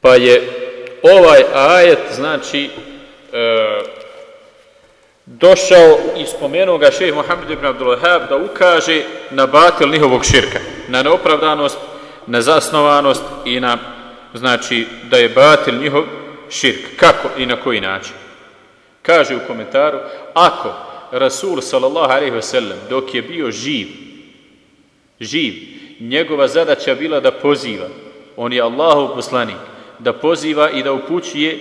Pa je ovaj ajet, znači, e, došao i spomenuo ga šeheh Mohamed ibn Abdullah da ukaže na batil njihovog širka, na neopravdanost, na zasnovanost i na, znači, da je batil njihov širk. Kako i na koji način? Kaže u komentaru, ako Rasul sallallahu dok je bio živ, živ, njegova zadaća bila da poziva, on je Allahov poslanik, da poziva i da upućuje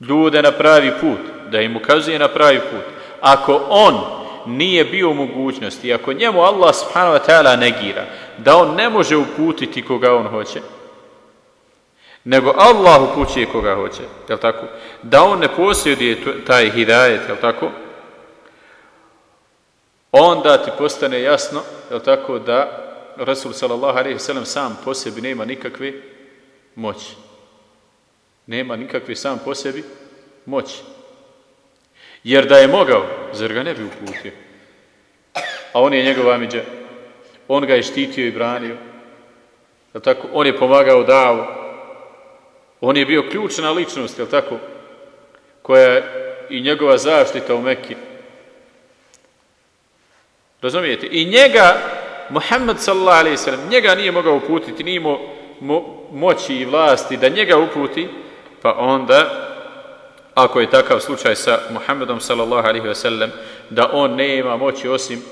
ljude na pravi put, da im ukazuje na pravi put. Ako on nije bio u mogućnosti, ako njemu Allah subhanahu wa ta'ala negira, da on ne može uputiti koga on hoće, nego Allah upućuje koga hoće, jel tako? Da on ne posjeduje taj hidajet, jel tako? Onda ti postane jasno, jel tako, da Rasul sallallahu alaihi sallam sam po sebi nema nikakve moći. Nema nikakve sam po sebi moći. Jer da je mogao, zar ga ne bi uputio? A on je njegov amiđa. On ga je štitio i branio. Jel tako? On je pomagao davu. On je bio ključna ličnost, jel tako? Koja je i njegova zaštita u Mekki. Razumijete? I njega, Muhammed sallallahu alaihi sallam, njega nije mogao uputiti, nije imao mo moći i vlasti da njega uputi, pa onda, ako je takav slučaj sa Muhammedom sallallahu alaihi sallam, da on nema moći osim,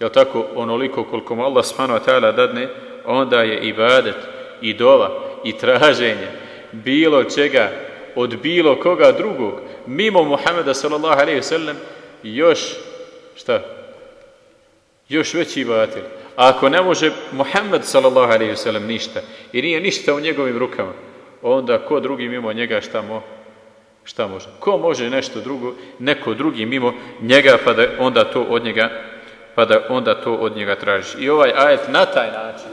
jel tako, onoliko koliko mu Allah subhanahu wa ta'ala dadne, onda je ibadet, i dova, i traženje, bilo čega, od bilo koga drugog, mimo Muhammeda sallallahu alaihi sallam, još, šta? Još veći batil. A ako ne može Muhammed sallallahu alaihi wa sallam ništa, i nije ništa u njegovim rukama, onda ko drugi mimo njega šta, mo, šta može? Ko može nešto drugo, neko drugi mimo njega, pa da onda to od njega, pa da onda to od njega tražiš. I ovaj ajet na taj način,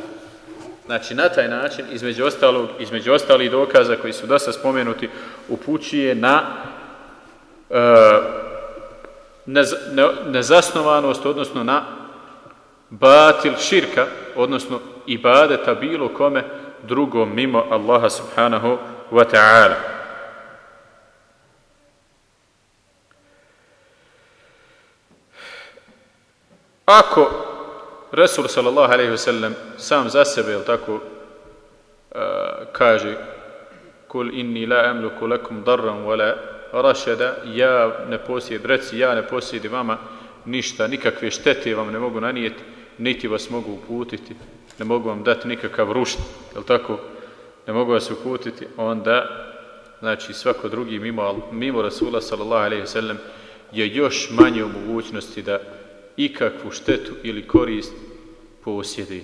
znači na taj način, između, ostalog, između ostalih dokaza koji su dosta spomenuti, upućuje na uh, nezasnovanost, odnosno na batil širka, odnosno ibadeta bilo kome drugom mimo Allaha subhanahu wa ta'ala. Ako Resul sallallahu alaihi wasallam sam za sebe, jel tako, uh, kaže kul inni la amluku lakum darran wala rašada, ja ne posjed, reci, ja ne posjedim vama ništa, nikakve štete vam ne mogu nanijeti, niti vas mogu uputiti, ne mogu vam dati nikakav rušt, jel tako, ne mogu vas uputiti, onda, znači, svako drugi mimo, mimo Rasula, sallallahu alaihi sallam, je još manje u mogućnosti da ikakvu štetu ili korist posjedi.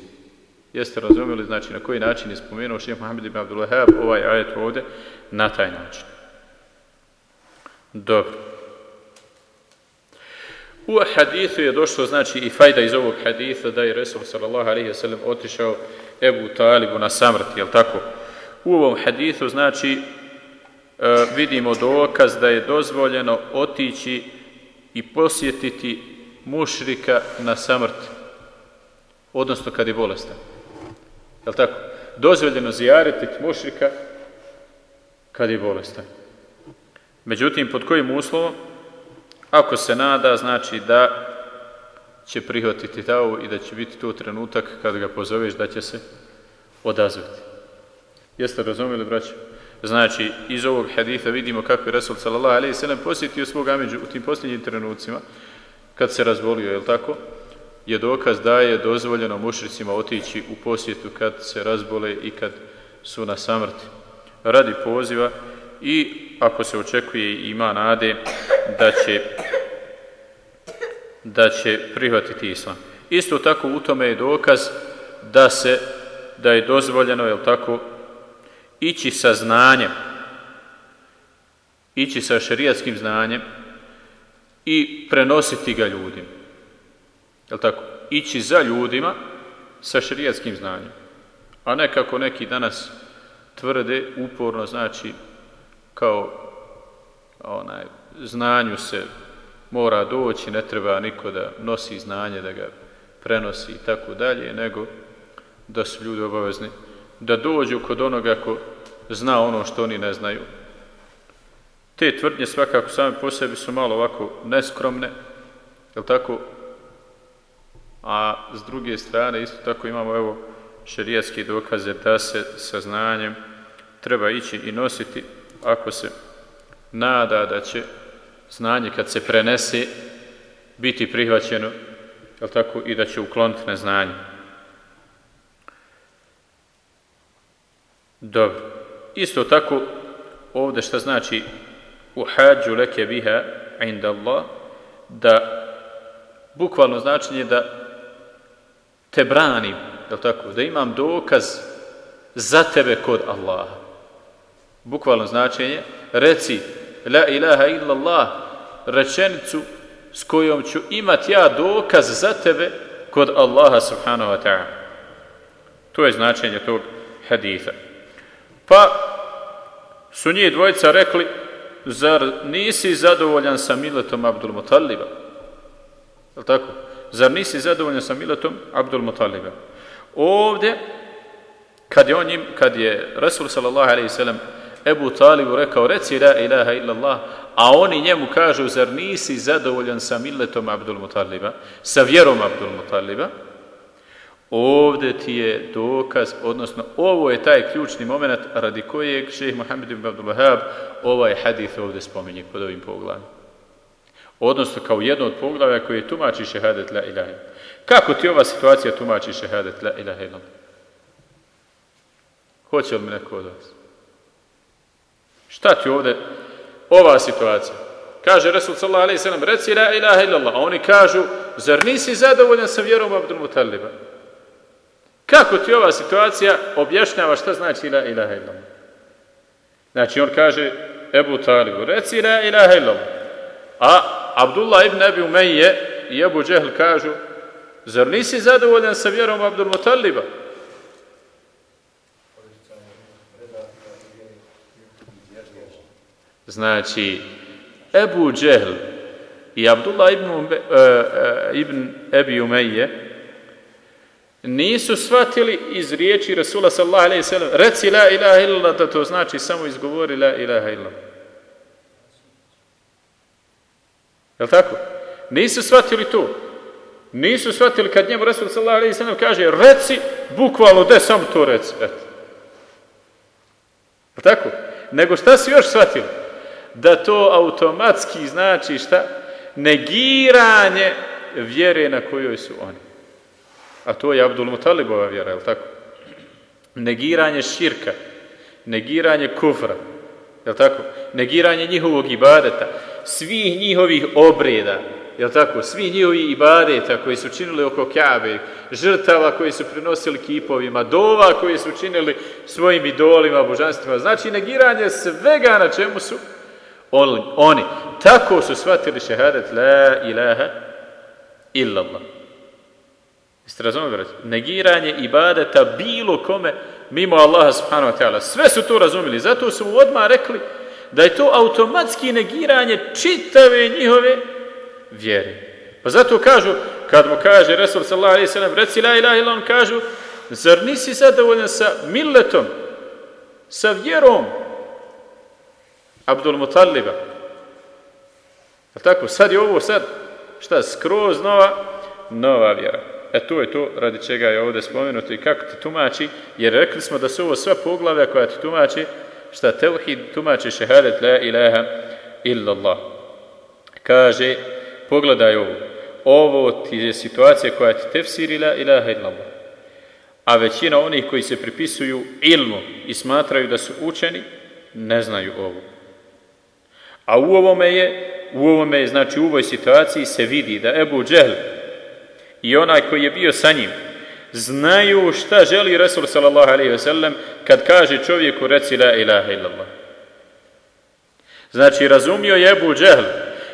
Jeste razumjeli, znači, na koji način je spomenuo šeha Muhammed ibn Abdul Wahab ovaj ajet ovde, na taj način. Dobro. U hadithu je došlo, znači, i fajda iz ovog haditha da je Resul sallallahu alaihi sallam otišao Ebu Talibu na samrt, jel tako? U ovom hadithu, znači, e, vidimo dokaz da je dozvoljeno otići i posjetiti mušrika na samrt, odnosno kad je bolestan. Jel tako? Dozvoljeno zijaretiti mušrika kad je bolestan. Međutim, pod kojim uslovom? Ako se nada, znači da će prihvatiti tavu i da će biti to trenutak kad ga pozoveš da će se odazvati. Jeste razumjeli, braći? Znači, iz ovog haditha vidimo kako je Resul sallallahu alaihi sallam posjetio svog ameđu u tim posljednjim trenucima, kad se razvolio, je tako? Je dokaz da je dozvoljeno mušricima otići u posjetu kad se razbole i kad su na samrti. Radi poziva i ako se očekuje ima nade da će da će prihvatiti islam. Isto tako u tome je dokaz da se da je dozvoljeno, je tako, ići sa znanjem, ići sa šerijatskim znanjem i prenositi ga ljudima. Je tako? Ići za ljudima sa šerijatskim znanjem. A ne kako neki danas tvrde uporno, znači, kao onaj, znanju se mora doći, ne treba niko da nosi znanje, da ga prenosi i tako dalje, nego da su ljudi obavezni da dođu kod onoga ko zna ono što oni ne znaju. Te tvrdnje svakako same po sebi su malo ovako neskromne, je tako? A s druge strane isto tako imamo evo šerijatski dokaze da se sa znanjem treba ići i nositi ako se nada da će znanje kad se prenese biti prihvaćeno je tako, i da će ukloniti neznanje. Dobro. Isto tako, ovdje šta znači uhađu leke biha inda Allah, da bukvalno značenje da te branim, je tako, da imam dokaz za tebe kod Allaha. Bukvalno značenje, reci la ilaha illallah, rečenicu s kojom ću imat ja dokaz za tebe kod Allaha subhanahu wa ta'ala. To je značenje tog haditha. Pa su njih dvojica rekli, zar nisi zadovoljan sa miletom Abdul Mutaliba? Je tako? Zar nisi zadovoljan sa miletom Abdul Mutaliba? Ovdje, kad je, on njim, kad je Rasul sallallahu alaihi sallam Ebu Talibu rekao, reci la ilaha illallah, a oni njemu kažu, zar nisi zadovoljan sa miletom Abdul Mutaliba, sa vjerom Abdul Mutaliba, ovdje ti je dokaz, odnosno ovo je taj ključni moment radi kojeg šeheh Muhammed ibn Abdul Wahab ovaj hadith ovdje spominje pod ovim poglavim. Odnosno kao jedno od poglavlja koje tumači šehadet la ilaha Kako ti ova situacija tumači šehadet la ilaha? Hoće li mi neko od vas? Šta ti ovdje ova situacija? Kaže Resul sallallahu alaihi sallam, reci la ilaha illallah. A oni kažu, zar nisi zadovoljan sa vjerom Abdul Mutaliba? Kako ti ova situacija objašnjava šta znači la ilaha illallah? Znači on kaže Ebu Talibu, reci la ilaha illallah. A Abdullah ibn Abi Umayje i Ebu Džehl kažu, zar nisi zadovoljan sa vjerom Abdul Mutaliba? Znači, Ebu Džehl i Abdullah ibn, uh, ibn Ebi Umeje nisu shvatili iz riječi Rasula sallallahu alaihi sallam reci la ilaha illallah da to znači samo izgovori la ilaha illallah. Je tako? Nisu shvatili to. Nisu shvatili kad njemu Rasul sallallahu alaihi sallam kaže reci, bukvalno de samo to reci. Eto. Je tako? Nego šta si još shvatili? Da to automatski znači šta? Negiranje vjere na kojoj su oni. A to je Abdul Mutalibova vjera, je tako? Negiranje širka, negiranje kufra, je tako? Negiranje njihovog ibadeta, svih njihovih obreda, je li tako? Svi njihovi ibadeta koji su činili oko Kabe, žrtava koji su prinosili kipovima, dova koji su činili svojim idolima, božanstvima. Znači negiranje svega na čemu su oni tako su shvatili šehadet la ilaha illallah. Jeste razumeli? Negiranje ibadeta bilo kome mimo Allaha subhanahu wa ta'ala. Sve su to razumeli. Zato su mu odmah rekli da je to automatski negiranje čitave njihove vjere. Pa zato kažu, kad mu kaže Resul sallallahu alaihi sallam, reci la ilaha illallah, kažu, zar nisi zadovoljan sa milletom, sa vjerom, Abdul Mutalliba. A tako, sad je ovo sad, šta, skroz nova, nova vjera. E to je to radi čega je ovdje spomenuto i kako ti tumači, jer rekli smo da su ovo sva poglavlja koja ti tumači, šta tevhid tumači šehadet la ilaha illallah. Kaže, pogledaj ovo, ovo ti je situacija koja ti tefsiri la ilaha illallah. A većina onih koji se pripisuju ilmu i smatraju da su učeni, ne znaju ovo. A u ovome je, u ovome je, znači u ovoj situaciji se vidi da Ebu Džehl i onaj koji je bio sa njim znaju šta želi Resul sallallahu alaihi ve sellem kad kaže čovjeku reci la ilaha illallah. Znači razumio je Ebu Džehl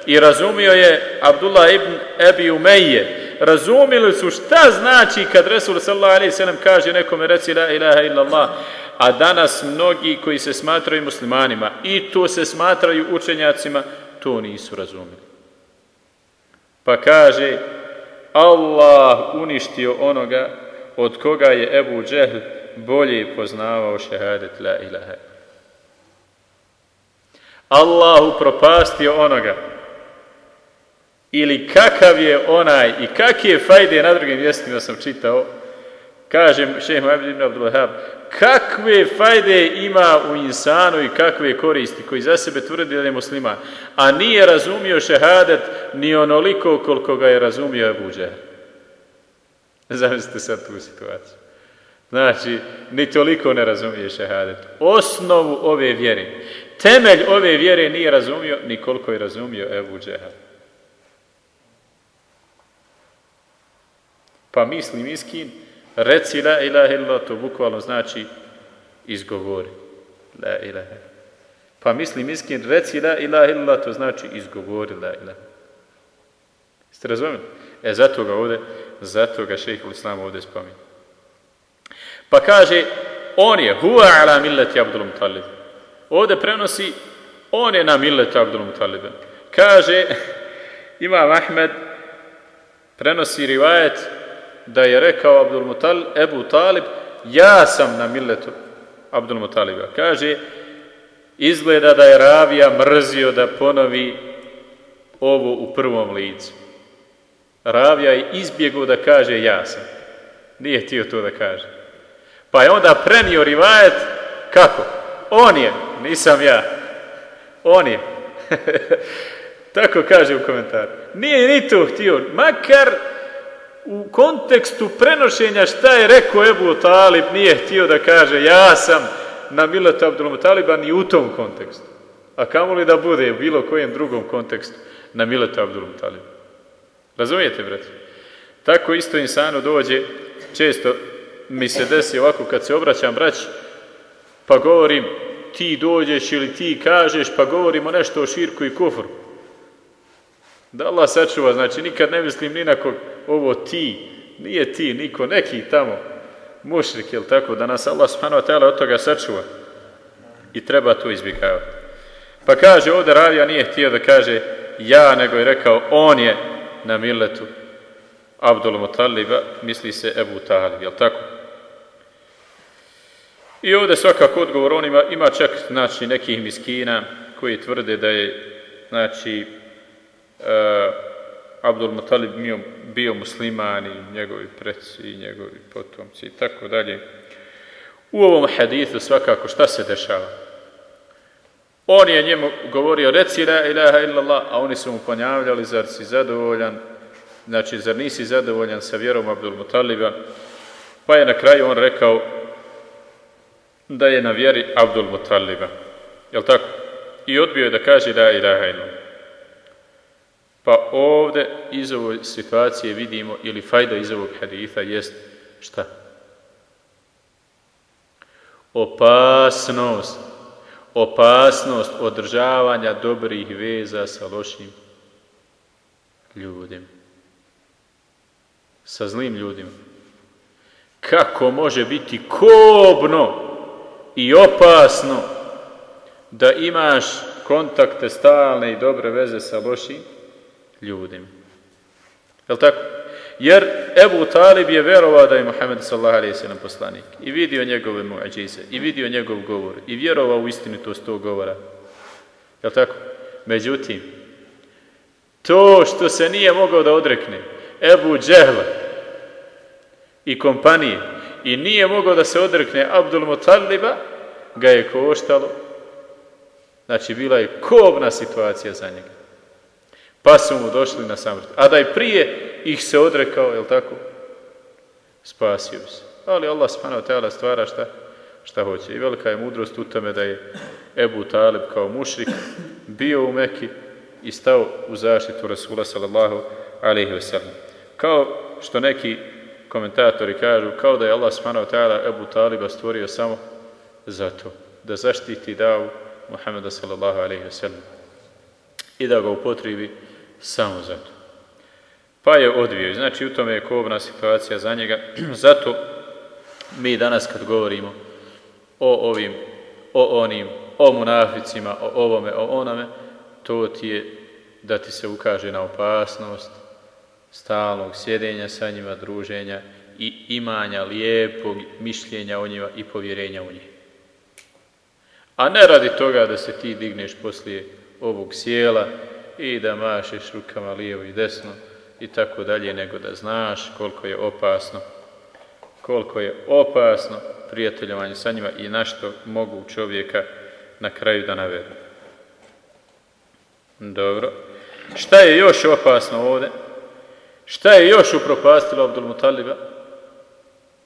i razumio je Abdullah ibn Ebi Umeje. Razumili su šta znači kad Resul sallallahu alaihi ve sellem kaže nekome reci la ilaha illallah a danas mnogi koji se smatraju muslimanima i to se smatraju učenjacima, to nisu razumili. Pa kaže, Allah uništio onoga od koga je Ebu Džehl bolje poznavao šehadet la ilaha. Allahu propastio onoga ili kakav je onaj i kakve fajde na drugim mjestima sam čitao, kažem Muhammed ibn kakve fajde ima u insanu i kakve koristi koji za sebe tvrdi da je musliman, a nije razumio šehadet ni onoliko koliko ga je razumio Abu Džehl. Zamislite sad tu situaciju. Znači, ni toliko ne razumije šehadet. Osnovu ove vjere, temelj ove vjere nije razumio ni koliko je razumio Ebu Džehl. Pa misli miskin, reci la ilaha illa, to bukvalno znači izgovori. La ilaha. Pa misli miskin, reci la ilaha illa, to znači izgovori la ilaha. Ste razumeli? E, zato ga ovdje, zato ga šeho Islam ovdje spominje. Pa kaže, on je huwa ala milleti Abdul Mutalib. Ovdje prenosi, on je na milleti Abdul Mutalib. Kaže, ima Ahmed, prenosi rivajet, da je rekao Abdul Mutalib, Ebu Talib, ja sam na milletu Abdul Mutaliba. Kaže, izgleda da je Ravija mrzio da ponovi ovo u prvom licu. Ravija je izbjegao da kaže ja sam. Nije htio to da kaže. Pa je onda prenio rivajet, kako? On je, nisam ja. On je. Tako kaže u komentaru. Nije ni to htio, makar u kontekstu prenošenja šta je rekao Ebu Talib, nije htio da kaže ja sam na miletu Abdul Taliba ni u tom kontekstu. A kamo li da bude u bilo kojem drugom kontekstu na miletu Abdul Taliba? Razumijete, brate? Tako isto insanu dođe, često mi se desi ovako kad se obraćam braći, pa govorim ti dođeš ili ti kažeš, pa govorimo nešto o širku i kufru. Da Allah sačuva, znači nikad ne mislim ni na kog, ovo ti, nije ti, niko, neki tamo, mušrik, jel tako, da nas Allah subhanahu wa od toga sačuva. I treba to izbjegavati. Pa kaže, ovdje Ravija nije htio da kaže ja, nego je rekao, on je na milletu Abdul Mutaliba, misli se Ebu Talib, jel tako? I ovdje svakako odgovor, on ima, ima čak, znači, nekih miskina koji tvrde da je, znači, uh, Abdul Mutalib bio, bio musliman i njegovi preci i njegovi potomci i tako dalje. U ovom hadithu svakako šta se dešava? On je njemu govorio reci la ilaha illallah, a oni su mu ponavljali zar si zadovoljan, znači zar nisi zadovoljan sa vjerom Abdul Mutaliba, pa je na kraju on rekao da je na vjeri Abdul Mutaliba. Jel tako? I odbio je da kaže la ilaha illallah. Pa ovde iz ove situacije vidimo, ili fajda iz ovog haditha jest šta? Opasnost. Opasnost održavanja dobrih veza sa lošim ljudima. Sa zlim ljudima. Kako može biti kobno i opasno da imaš kontakte stalne i dobre veze sa lošim ljudima. Je tako? Jer Ebu Talib je verovao da je Muhammed sallam poslanik i vidio njegove muadžize i vidio njegov govor i vjerovao u istinitost tog govora. Je tako? Međutim, to što se nije mogao da odrekne Ebu Džehla i kompanije i nije mogao da se odrekne Abdul Mutaliba, ga je koštalo. Znači, bila je kobna situacija za njega. Pa su mu došli na samrt. A da je prije ih se odrekao, je tako? Spasio se. Ali Allah subhanahu stvara šta? Šta hoće. I velika je mudrost u tome da je Ebu Talib kao mušrik bio u Meki i stao u zaštitu Rasula sallallahu alaihi wa sallam. Kao što neki komentatori kažu, kao da je Allah subhanahu ta'ala Ebu Taliba stvorio samo zato da zaštiti davu Muhammeda sallallahu alaihi wa sallam i da ga upotribi samo zato. Pa je odvio. Znači, u tome je kobna situacija za njega. zato mi danas kad govorimo o ovim, o onim, o munaficima, o ovome, o onome, to ti je da ti se ukaže na opasnost stalnog sjedenja sa njima, druženja i imanja lijepog mišljenja o njima i povjerenja u njih. A ne radi toga da se ti digneš poslije ovog sjela i da mašeš rukama lijevo i desno i tako dalje, nego da znaš koliko je opasno, koliko je opasno prijateljovanje sa njima i na što mogu čovjeka na kraju da navedu. Dobro. Šta je još opasno ovdje? Šta je još upropastilo Abdul Mutaliba?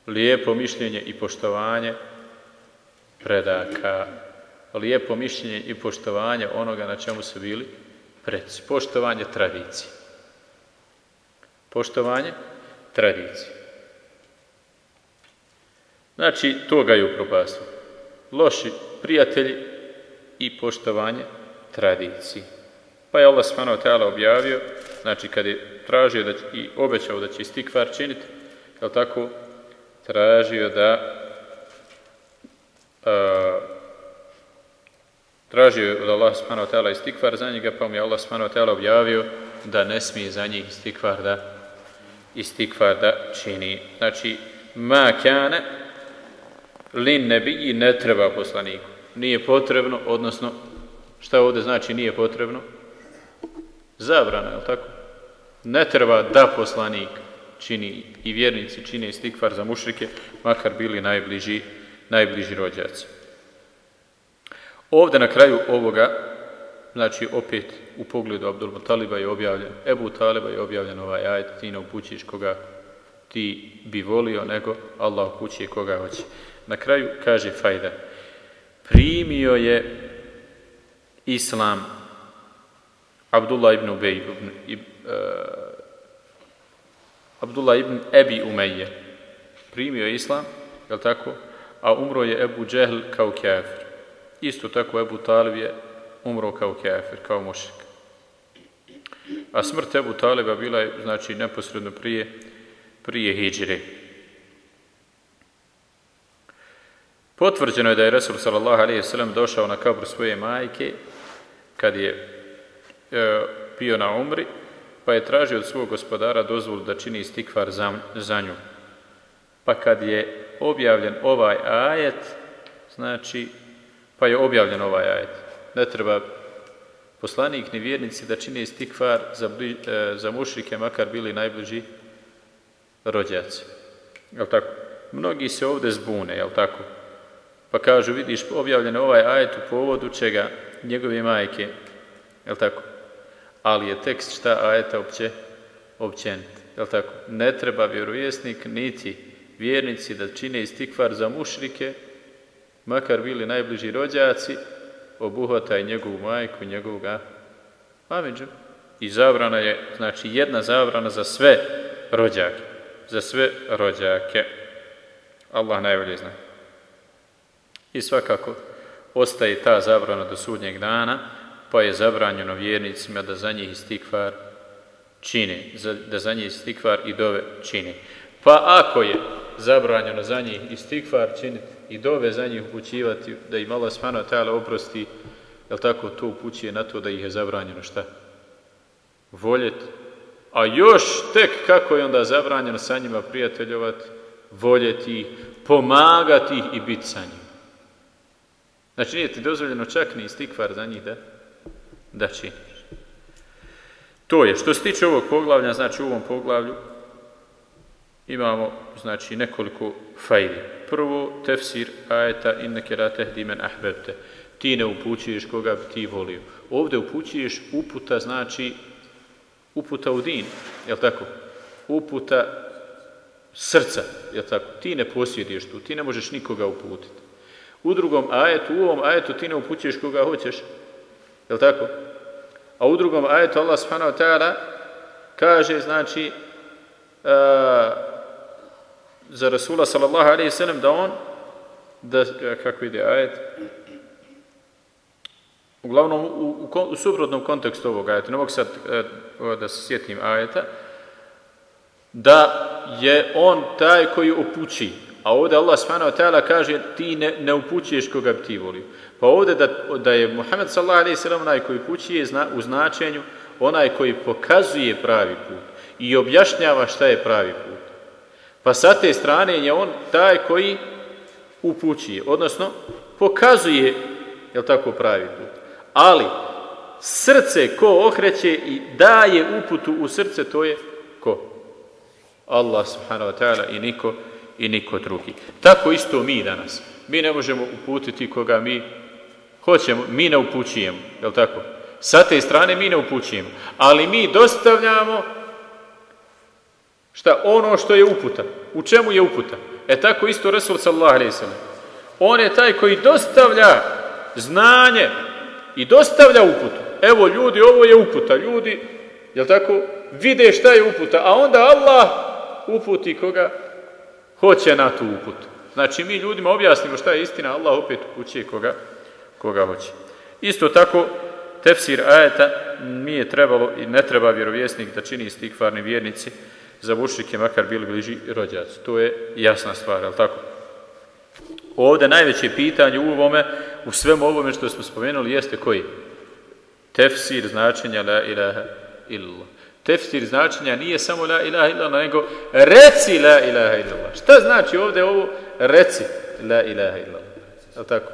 Lijepo mišljenje i poštovanje predaka. Lijepo mišljenje i poštovanje onoga na čemu su bili preci. Poštovanje tradicije. Poštovanje tradicije. Znači, to ga je upropastilo. Loši prijatelji i poštovanje tradicije. Pa je Allah wa objavio, znači kad je tražio da i obećao da će istikvar činiti, je tako, tražio da a, tražio od Allah subhanahu istikvar za njega, pa mu je Allah subhanahu objavio da ne smije za njih istikvar da istikvar da čini. Znači, ma kane lin ne bi i ne treba poslaniku. Nije potrebno, odnosno, šta ovdje znači nije potrebno? Zabrana, je tako? Ne treba da poslanik čini i vjernici čine istikvar za mušrike, makar bili najbliži, najbliži rođaci. Ovdje na kraju ovoga, znači opet u pogledu Abdul Taliba je objavljen, Ebu Taliba je objavljen ovaj ajet, ti ne upućiš koga ti bi volio, nego Allah upućuje koga hoće. Na kraju kaže Fajda, primio je Islam Abdullah ibn Ubej ibn, uh, Abdullah ibn Ebi Umeje primio je islam, je tako? A umro je Ebu Džehl kao kafir. Isto tako Ebu Talib je umro kao kafir, kao mušik. A smrt Ebu Taliba bila je, znači, neposredno prije, prije hijđire. Potvrđeno je da je Resul sallallahu alaihi sallam došao na kabru svoje majke kad je e, bio na umri pa je tražio od svog gospodara dozvolu da čini stikvar za, za nju. Pa kad je objavljen ovaj ajet, znači, pa je objavljen ovaj ajet. Ne treba poslanik ni vjernici da čini stikvar za, bli, e, za mušrike, makar bili najbliži rođaci. Jel tako? Mnogi se ovdje zbune, jel tako? Pa kažu, vidiš, objavljen ovaj ajet u povodu čega njegove majke, jel tako? ali je tekst šta ajeta opće općenit. Je tako? Ne treba vjerovjesnik niti vjernici da čine istikvar za mušrike, makar bili najbliži rođaci, obuhvata i njegovu majku, njegovog ameđu. I zabrana je, znači jedna zabrana za sve rođake. Za sve rođake. Allah najbolje zna. I svakako ostaje ta zabrana do sudnjeg dana, pa je zabranjeno vjernicima da za njih istikvar čine, da za njih istikvar i dove čine. Pa ako je zabranjeno za njih istikvar činiti i dove za njih upućivati, da im Allah smano tajala oprosti, jel tako to upućuje na to da ih je zabranjeno šta? Voljeti. A još tek kako je onda zabranjeno sa njima prijateljovati, voljeti, pomagati ih i biti sa njima. Znači nije ti dozvoljeno čak ni istikvar za njih da da činiš. To je, što se tiče ovog poglavlja, znači u ovom poglavlju imamo znači nekoliko fajdi. Prvo, tefsir ajeta inneke la tehdi men ahbebte. Ti ne upućuješ koga bi ti volio. Ovdje upućuješ uputa, znači uputa u din, je tako? Uputa srca, je tako? Ti ne posjediš tu, ti ne možeš nikoga uputiti. U drugom ajetu, u ovom ajetu ti ne upućuješ koga hoćeš, je tako? A u drugom ajetu Allah subhanahu kaže, znači, uh, za Rasula sallallahu alaihi sallam da on, da, kako ide ajet, uglavnom u, u, u suprotnom kontekstu ovog ajeta, ne mogu sad uh, da se sjetim ajeta, da je on taj koji upući, a ovdje Allah subhanahu wa ta'ala kaže ti ne, ne upućuješ koga bi ti volio. Pa ovdje da, da je Muhammed sallallahu alaihi sallam onaj koji pućuje zna, u značenju, onaj koji pokazuje pravi put i objašnjava šta je pravi put. Pa sa te strane je on taj koji upućuje, odnosno pokazuje, jel tako pravi put. Ali, srce ko okreće i daje uputu u srce, to je ko? Allah subhanahu wa ta'ala i niko, i niko drugi. Tako isto mi danas. Mi ne možemo uputiti koga mi hoćemo, mi ne upućujemo, jel tako? Sa te strane mi ne upućujemo, ali mi dostavljamo šta ono što je uputa. U čemu je uputa? E tako isto Resul sallallahu alaihi. On je taj koji dostavlja znanje i dostavlja uputu. Evo ljudi, ovo je uputa. Ljudi, jel tako, vide šta je uputa, a onda Allah uputi koga hoće na tu uputu. Znači mi ljudima objasnimo šta je istina, Allah opet upućuje koga, koga hoće. Isto tako, tefsir ajeta nije trebalo i ne treba vjerovjesnik da čini stikvarni vjernici za mušrike, makar bili bliži rođaci. To je jasna stvar, je tako? Ovde najveće pitanje u ovome, u svemu ovome što smo spomenuli, jeste koji? Tefsir značenja la ilaha illallah. Tefsir značenja nije samo la ilaha illallah, nego reci la ilaha illallah. Šta znači ovde ovo? Reci la ilaha illallah. Je tako?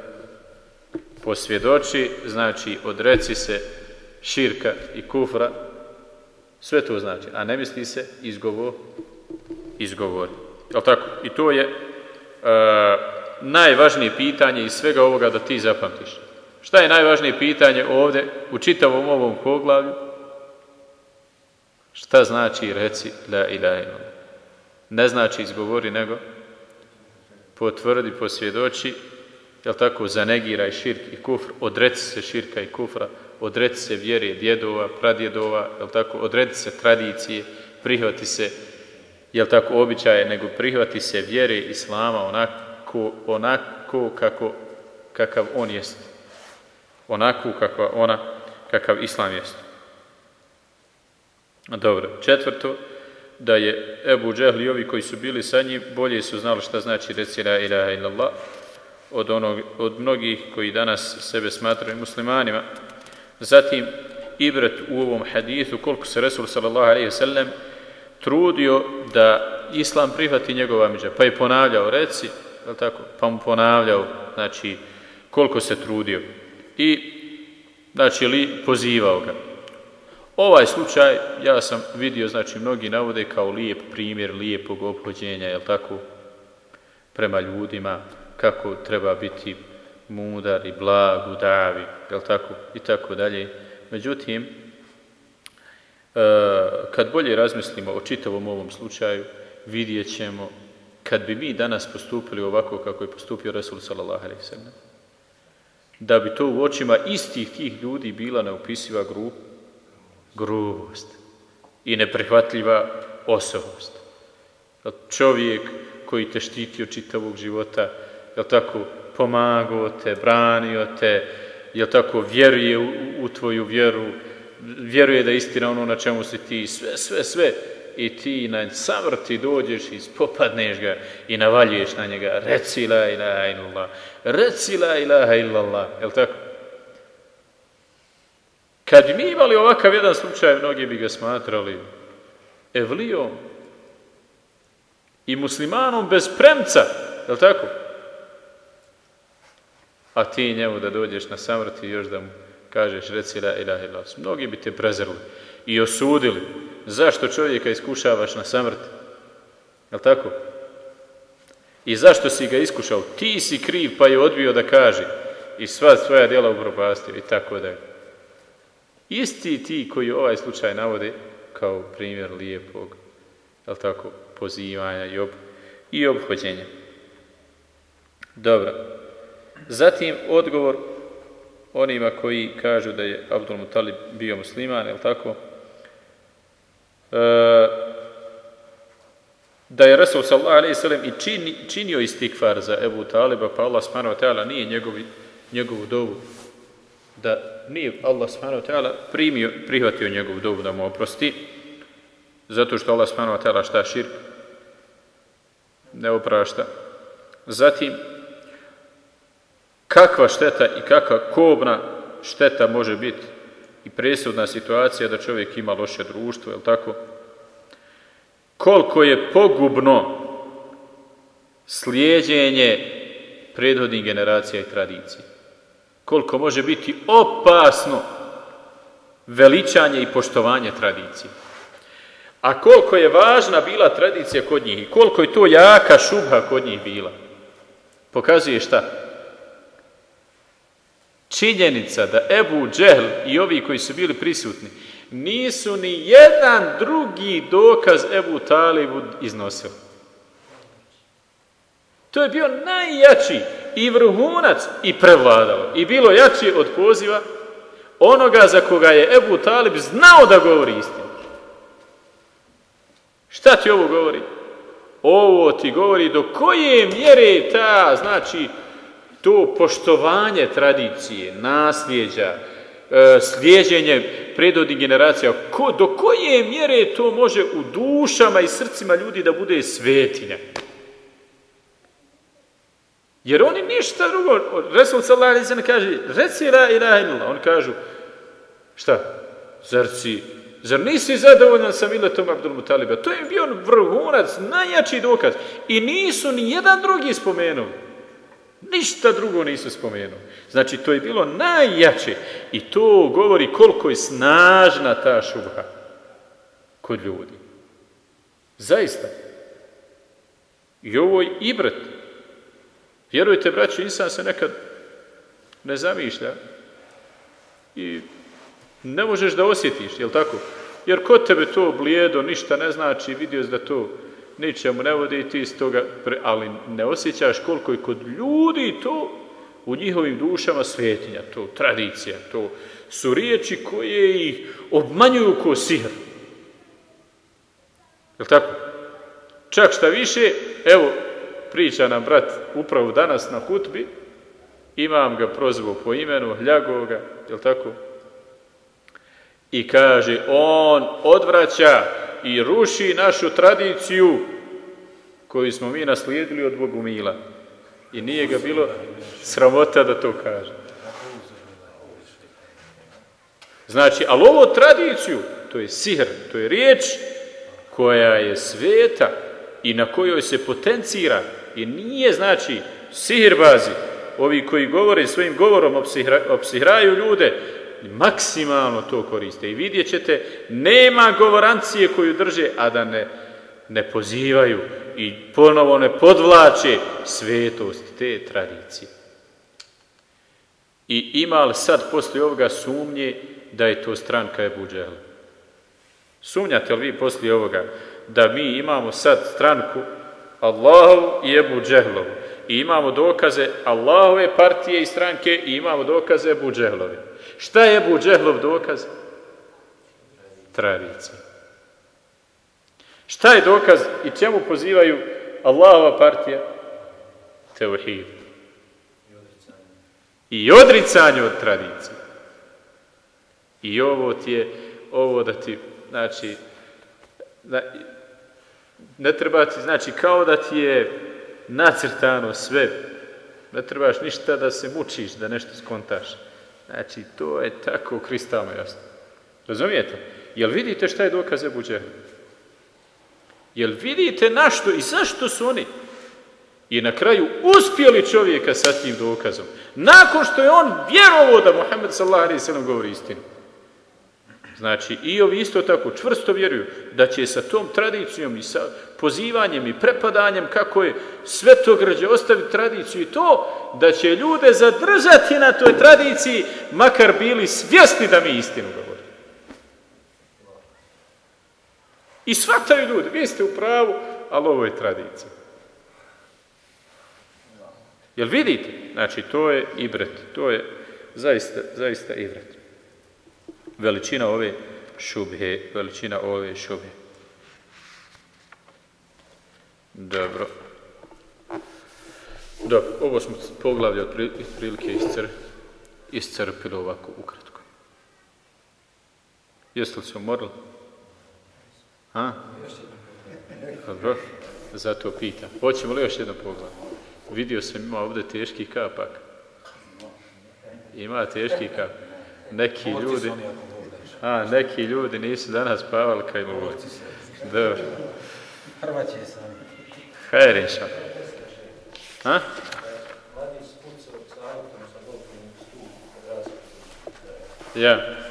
Posvjedoči, znači odreci se širka i kufra, sve to znači, a ne misli se izgovor, izgovor. Je tako? I to je uh, najvažnije pitanje iz svega ovoga da ti zapamtiš. Šta je najvažnije pitanje ovde u čitavom ovom poglavlju? Šta znači reci la ilaha? Ne znači izgovori, nego potvrdi, posvjedoči, jel tako, zanegiraj širk i kufr, odreci se širka i kufra, odreci se vjere djedova, pradjedova, jel tako, odreci se tradicije, prihvati se, jel tako, običaje, nego prihvati se vjere Islama onako, onako kako, kakav on jest. Onako kakva ona, kakav Islam jest. Dobro, četvrto, da je Ebu Džehli i ovi koji su bili sa njim, bolje su znali šta znači reci la ilaha illallah od, onog, od mnogih koji danas sebe smatraju muslimanima. Zatim, ibret u ovom hadithu, koliko se Resul sallam trudio da Islam prihvati njegova miđa, pa je ponavljao, reci, je tako, pa mu ponavljao, znači, koliko se trudio. I, znači, li, pozivao ga. Ovaj slučaj, ja sam vidio, znači, mnogi navode kao lijep primjer lijepog obhođenja, je tako, prema ljudima, kako treba biti mudar i blag u davi, je tako, i tako dalje. Međutim, e, kad bolje razmislimo o čitavom ovom slučaju, vidjet ćemo kad bi mi danas postupili ovako kako je postupio Resul sallallahu alaihi sallam, da bi to u očima istih tih ljudi bila neupisiva gru, grubost i neprihvatljiva osobost. Čovjek koji te štiti čitavog života, je tako, pomagao te, branio te, je tako, vjeruje u, u tvoju vjeru, vjeruje da je istina ono na čemu si ti, sve, sve, sve, i ti na samrti dođeš i popadneš ga i navaljuješ na njega, reci la ilaha illallah, reci la ilaha illallah, je tako? Kad bi mi imali ovakav jedan slučaj, mnogi bi ga smatrali evlijom i muslimanom bez premca, je tako? A ti njemu da dođeš na samrt i još da mu kažeš reci la ilaha illallah. Mnogi bi te prezrli i osudili. Zašto čovjeka iskušavaš na samrt? Je tako? I zašto si ga iskušao? Ti si kriv pa je odbio da kaže i sva svoja djela upropastio i tako da. Isti ti koji ovaj slučaj navode kao primjer lijepog, je tako, pozivanja i, ob, i obhođenja. Dobro. Zatim odgovor onima koji kažu da je Abdul Mutalib bio musliman, je tako? E, da je Rasul sallallahu i čini, činio istikvar za Ebu Taliba, pa Allah subhanahu wa nije njegovi, njegovu dovu, da nije Allah subhanahu wa primio, prihvatio njegovu dovu da mu oprosti, zato što Allah subhanahu wa šta širk ne oprašta. Zatim, kakva šteta i kakva kobna šteta može biti i presudna situacija da čovjek ima loše društvo, je tako? Koliko je pogubno slijedjenje prethodnih generacija i tradicije. Koliko može biti opasno veličanje i poštovanje tradicije. A koliko je važna bila tradicija kod njih i koliko je to jaka šubha kod njih bila. Pokazuje šta? Činjenica da Ebu Džehl i ovi koji su bili prisutni nisu ni jedan drugi dokaz Ebu Talibu iznosili. To je bio najjači i vrhunac i prevladalo. I bilo jači od poziva onoga za koga je Ebu Talib znao da govori istinu. Šta ti ovo govori? Ovo ti govori do koje mjere ta, znači, to poštovanje tradicije, nasljeđa, e, slijeđenje predodnih generacija, ko, do koje mjere to može u dušama i srcima ljudi da bude svetinja. Jer oni ništa drugo, Resul sallallahu alaihi kaže, reci la ilaha illallah, oni kažu, šta, zar zar nisi zadovoljan sa miletom Abdul Mutaliba? To je bio vrhunac, najjači dokaz. I nisu ni jedan drugi spomenuli. Ništa drugo nisu spomenuli. Znači, to je bilo najjače. I to govori koliko je snažna ta šubha kod ljudi. Zaista. I ovo je ibret. Vjerujte, braći, insan se nekad ne zamišlja i ne možeš da osjetiš, jel tako? Jer kod tebe to blijedo ništa ne znači, vidio da to ničemu ne vodi ti iz toga, ali ne osjećaš koliko je kod ljudi to u njihovim dušama svetinja, to tradicija, to su riječi koje ih obmanjuju ko sihr. Jel tako? Čak šta više, evo, priča nam brat upravo danas na hutbi, imam ga prozvao po imenu, hljago ga, jel tako? I kaže, on odvraća i ruši našu tradiciju koju smo mi naslijedili od Bogumila. I nije ga bilo sramota da to kaže. Znači, ali ovo tradiciju, to je sihr, to je riječ koja je sveta i na kojoj se potencira i nije, znači, sihirbazi, ovi koji govore svojim govorom opsihraju ljude, maksimalno to koriste. I vidjet ćete, nema govorancije koju drže, a da ne, ne pozivaju i ponovo ne podvlače svetost te tradicije. I ima li sad poslije ovoga sumnje da je to stranka Ebu Džehla? Sumnjate li vi poslije ovoga da mi imamo sad stranku Allahu i Ebu Džehlovu? I imamo dokaze Allahove partije i stranke i imamo dokaze Ebu Džehlovi. Šta je Ebu Džehlov dokaz? Tradicija. Šta je dokaz i čemu pozivaju Allahova partija? Teuhid. I odricanje od tradicije. I ovo ti je, ovo da ti, znači, ne treba ti, znači, kao da ti je nacrtano sve. Ne trebaš ništa da se mučiš, da nešto skontaš. Znači, to je tako kristalno jasno. Razumijete? Jel vidite šta je dokaz Džehlu? Jel vidite na što i zašto su oni i na kraju uspjeli čovjeka sa tim dokazom? Nakon što je on vjerovao da Muhammed sallallahu alaihi govori istinu. Znači, i ovi isto tako čvrsto vjeruju da će sa tom tradicijom i sa pozivanjem i prepadanjem kako je svetograđe ostaviti tradiciju i to, da će ljude zadržati na toj tradiciji, makar bili svjesni da mi istinu govorimo. I shvataju ljudi, vi ste u pravu, ali ovo je tradicija. Jel vidite? Znači, to je ibret, to je zaista, zaista ibret veličina ove šubhe, veličina ove šubhe. Dobro. Dobro, ovo smo poglavlje od prilike iscr, iscrpili ovako ukratko. Jeste li se umorili? A? Dobro, zato pitam. Hoćemo li još jedno poglavlje? Vidio sam ima ovdje teški kapak. Ima teški kapak neki ljudi... A, neki ljudi nisu danas spavali kaj ludi. Dobro. Hrvaći sam. Hajde, inša. Ha? Ja.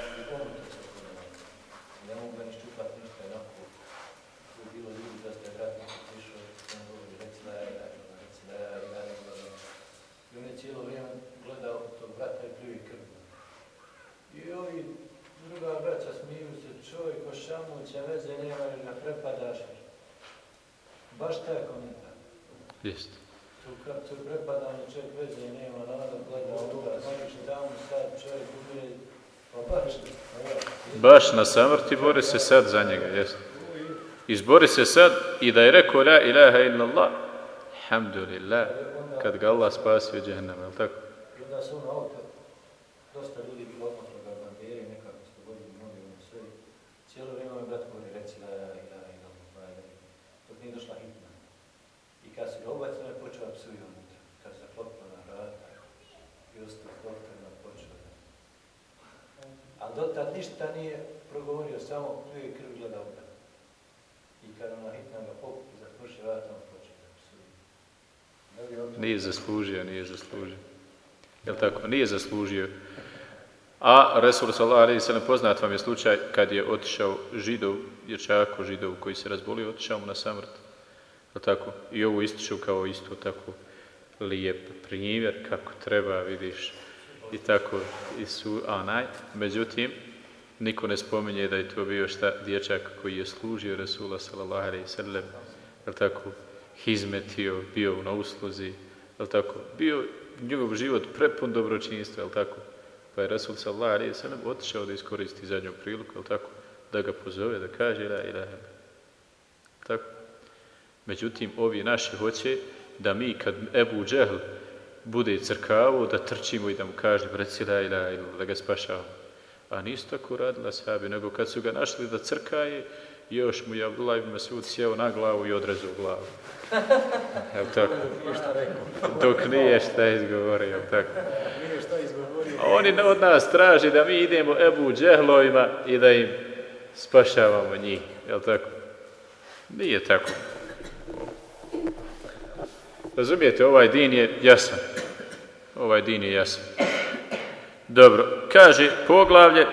Baš tako ne tako. Jeste. Tu kad tu prepadanje čovjek veze nema, nada gleda ovoga, znači tamo sad čovjek ubije, pa baš, Baš na samrti bori se sad za njega, jeste. Izbori se sad i da je rekao la ilaha illallah, alhamdulillah, kad ga Allah spasi od džehennama, jel tako? I onda su ono auto, dosta ljudi bilo odmahlo ga banderi, nekako ste vodili noge ono sve. Cijelo vrijeme ovaj brat govori, reci la ilaha illallah, dok nije došla hitna. I kad su ga ubacili, on je počeo da psuje unutra. Kad se zaklopilo na vrata, i ostao doktorima počeo da... Ali dotad ništa nije progovorio, samo pljuje i krv gleda I kad ona hitna ga pokupi, bi on to- Nije zaslužio, nije zaslužio. Jel tako? Nije zaslužio. A Resul sallallahu alejhi ve sellem poznat vam je slučaj kad je otišao židov, dječako židov koji se razbolio, otišao mu na samrt. Jel tako? I ovo ističu kao isto tako lijep primjer kako treba, vidiš. I tako i su onaj. Međutim, niko ne spominje da je to bio šta dječak koji je služio Resula sallallahu alejhi ve sellem. Jel tako? Hizmetio, bio na usluzi, jel tako? Bio njegov život prepun dobročinstva, jel tako? Pa je Resul sallallahu alejhi ve sellem otišao da iskoristi zadnju priliku, jel tako? Da ga pozove, da kaže la ilaha. Tako? Međutim, ovi naši hoće da mi kad Ebu Džehl bude crkavo, da trčimo i da mu kaže reci la ilaha da ga spašavamo. A nisu tako radila sahabi, nego kad su ga našli da crkaje, još mu je Abdullah ibn Masud sjeo na glavu i odrezao glavu. Jel tako? Dok nije šta izgovorio, jel tako? A oni od nas traže da mi idemo Ebu Džehlovima i da im spašavamo njih, jel tako? Nije tako. Razumijete, ovaj din je jasan. Ovaj din je jasan. Dobro, kaže poglavlje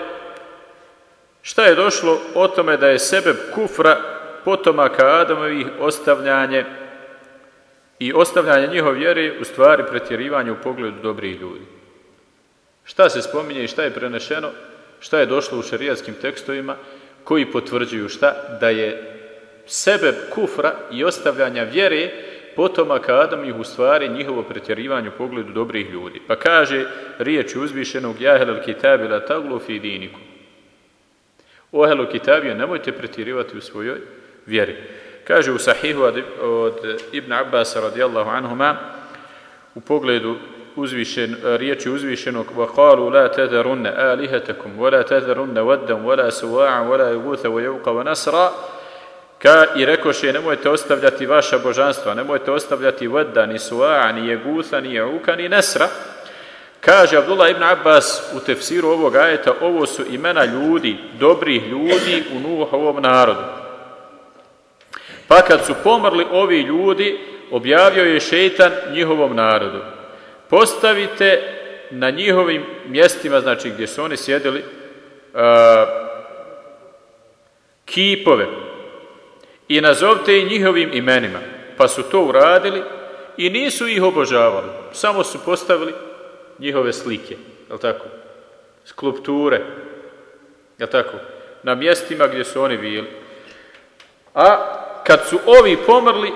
šta je došlo o tome da je sebe kufra potomaka Adamovih ostavljanje i ostavljanje njihov vjere u stvari pretjerivanje u pogledu dobrih ljudi. Šta se spominje i šta je prenešeno, šta je došlo u šarijatskim tekstovima koji potvrđuju šta? Da je sebe kufra i ostavljanja vjere potomaka Adamih u stvari njihovo pretjerivanje u pogledu dobrih ljudi. Pa kaže riječ uzvišenog Jahel al-Kitabi la taglu fi diniku. O Ehlu Kitabije, nemojte pretjerivati u svojoj vjeri. Kaže u sahihu od, od Ibn Abbas radijallahu anhuma u pogledu uzvišen, riječi uzvišenog وَقَالُوا لَا تَذَرُنَّ آلِهَتَكُمْ وَلَا تَذَرُنَّ وَدًّا وَلَا سُوَاعًا وَلَا يُغُوثَ وَيَوْقَ وَنَسْرًا Ka i rekoše, nemojte ostavljati vaša božanstva, nemojte ostavljati Vodda, ni Suaa, ni Jegutha, ni Jauka, ni Nesra. Kaže Abdullah ibn Abbas u tefsiru ovog ajeta, ovo su imena ljudi, dobrih ljudi u Nuhovom narodu. Pa kad su pomrli ovi ljudi, objavio je šeitan njihovom narodu. Postavite na njihovim mjestima, znači gdje su oni sjedili, a, kipove i nazovte ih njihovim imenima. Pa su to uradili i nisu ih obožavali, samo su postavili njihove slike, je tako? Skulpture, je tako? Na mjestima gdje su oni bili. A kad su ovi pomrli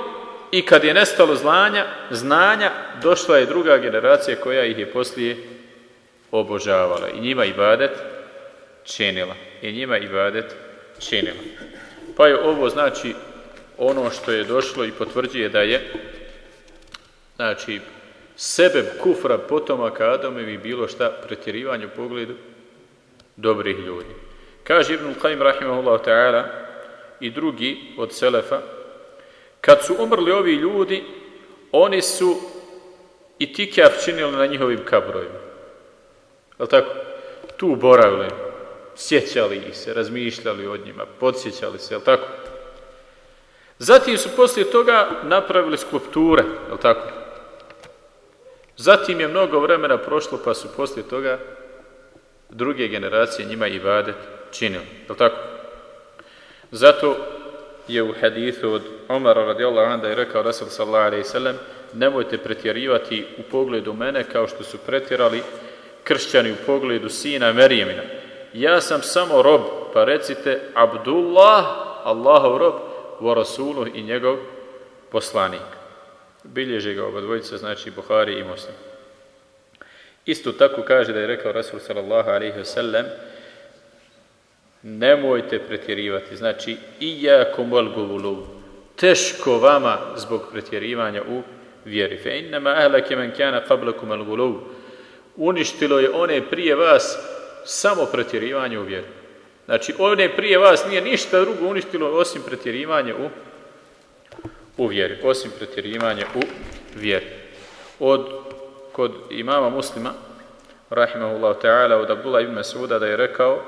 i kad je nestalo znanja, znanja, došla je druga generacija koja ih je poslije obožavala. I njima ibadet činila. I njima ibadet činila. Pa je ovo znači ono što je došlo i potvrđuje da je znači sebe kufra potomaka Adamovi bilo šta pretjerivanje u pogledu dobrih ljudi. Kaže Ibn Qaim rahimahullah ta'ala i drugi od Selefa, kad su umrli ovi ljudi, oni su i tikjav činili na njihovim kabrojima. Je tako? Tu boravili, sjećali ih se, razmišljali od njima, podsjećali se, je tako? Zatim su poslije toga napravili skulpture, je tako? Zatim je mnogo vremena prošlo, pa su poslije toga druge generacije njima i vadet činili. Je tako? Zato je u hadithu od Omara radijallahu anhu da je rekao Rasul sallallahu alaihi sallam nemojte pretjerivati u pogledu mene kao što su pretjerali kršćani u pogledu sina Merijemina. Ja sam samo rob, pa recite Abdullah, Allahov rob, vo Rasuluh i njegov poslanik. Bilježi ga oba dvojica, znači Buhari i Muslim. Isto tako kaže da je rekao Rasul sallallahu alaihi wa sallam nemojte pretjerivati. Znači, i jako molgovulu, teško vama zbog pretjerivanja u vjeri. Fe innama ahlake men kana qablakum al Uništilo je one prije vas samo pretjerivanje u vjeri. Znači, one prije vas nije ništa drugo uništilo osim pretjerivanje u, u vjeri. Osim pretjerivanje u vjeri. Od, kod imama muslima, rahimahullahu ta'ala, od Abdullah ibn Mas'uda da je rekao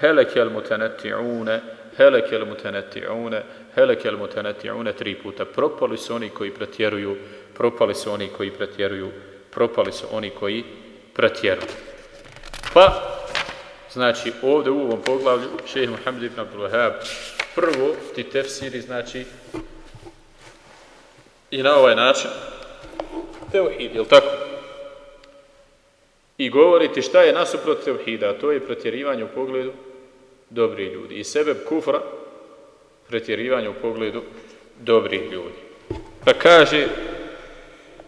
heleke al mutanati'une, heleke al mutanati'une, heleke al mutanati'une tri puta. Propali su oni koji pretjeruju, propali su oni koji pretjeruju, propali su oni koji pretjeruju. Pa, znači, ovdje u ovom poglavlju, šehr Muhammed ibn Abdul Wahab, prvo ti tefsiri, znači, i na ovaj način, teuhid, je tako? I govoriti šta je nasuprot teuhida, a to je pretjerivanje u pogledu dobri ljudi. I sebe kufra, pretjerivanje u pogledu dobrih ljudi. Pa kaže,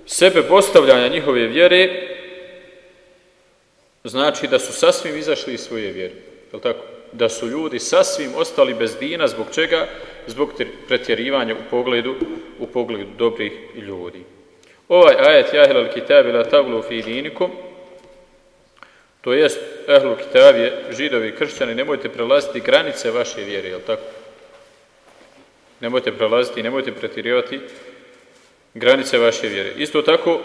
sebe postavljanja njihove vjere, znači da su sasvim izašli iz svoje vjere. Je tako? Da su ljudi sasvim ostali bez dina, zbog čega? Zbog pretjerivanja u pogledu, u pogledu dobrih ljudi. Ovaj ajet, jahil al-kitabi la taglu fi dinikum, To jest, ehlu kitavije, židovi i kršćani, nemojte prelaziti granice vaše vjere, jel tako? Nemojte prelaziti nemojte pretirivati granice vaše vjere. Isto tako,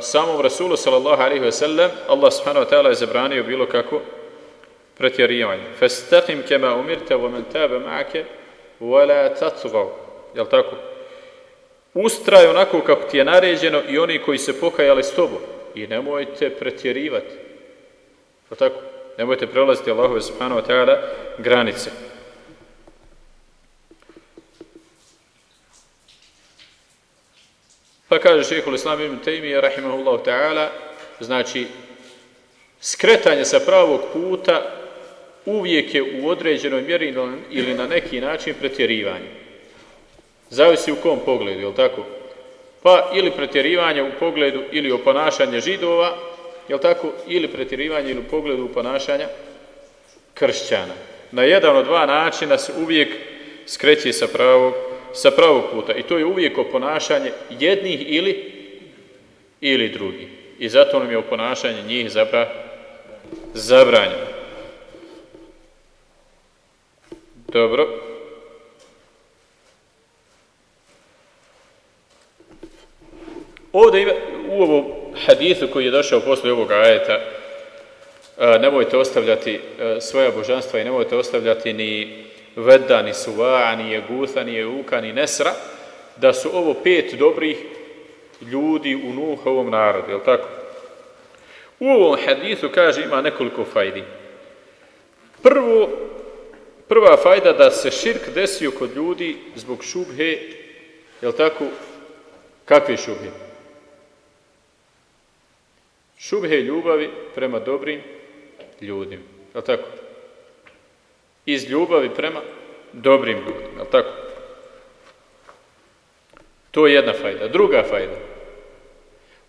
samom Rasulu sallallahu alaihi ve sellem, Allah subhanahu wa ta'ala je zabranio bilo kako pretjerivanje. Fastaqim kema umirte wa man tabe ma'ake wa la tatgav. Jel tako? Ustraj onako kako ti je naređeno i oni koji se pokajali s tobom i nemojte pretjerivati. Pa tako, nemojte prelaziti Allahove subhanahu wa ta'ala granice. Pa kaže šehhul islam ibn Taymiyyah rahimahullahu ta'ala, znači skretanje sa pravog puta uvijek je u određenoj mjeri ili na neki način pretjerivanje. Zavisi u kom pogledu, je li tako? Pa ili pretjerivanje u pogledu ili oponašanje židova, je tako? Ili pretjerivanje ili u pogledu ponašanja kršćana. Na jedan od dva načina se uvijek skreće sa pravog, sa pravog puta. I to je uvijek oponašanje jednih ili ili drugih. I zato nam je oponašanje njih zabra, zabranjeno. Dobro. Ovdje ima, u ovom hadithu koji je došao posle ovog ajeta, nemojte ostavljati svoja božanstva i nemojte ostavljati ni Vedda, ni Suva, ni Jegutha, ni Jeuka, ni Nesra, da su ovo pet dobrih ljudi u Nuhovom narodu, je li tako? U ovom hadithu kaže ima nekoliko fajdi. Prvo, prva fajda da se širk desio kod ljudi zbog šubhe, je li tako? Kakve šubhe? Šubhe ljubavi prema dobrim ljudima. Je tako? Iz ljubavi prema dobrim ljudima. Je tako? To je jedna fajda. Druga fajda.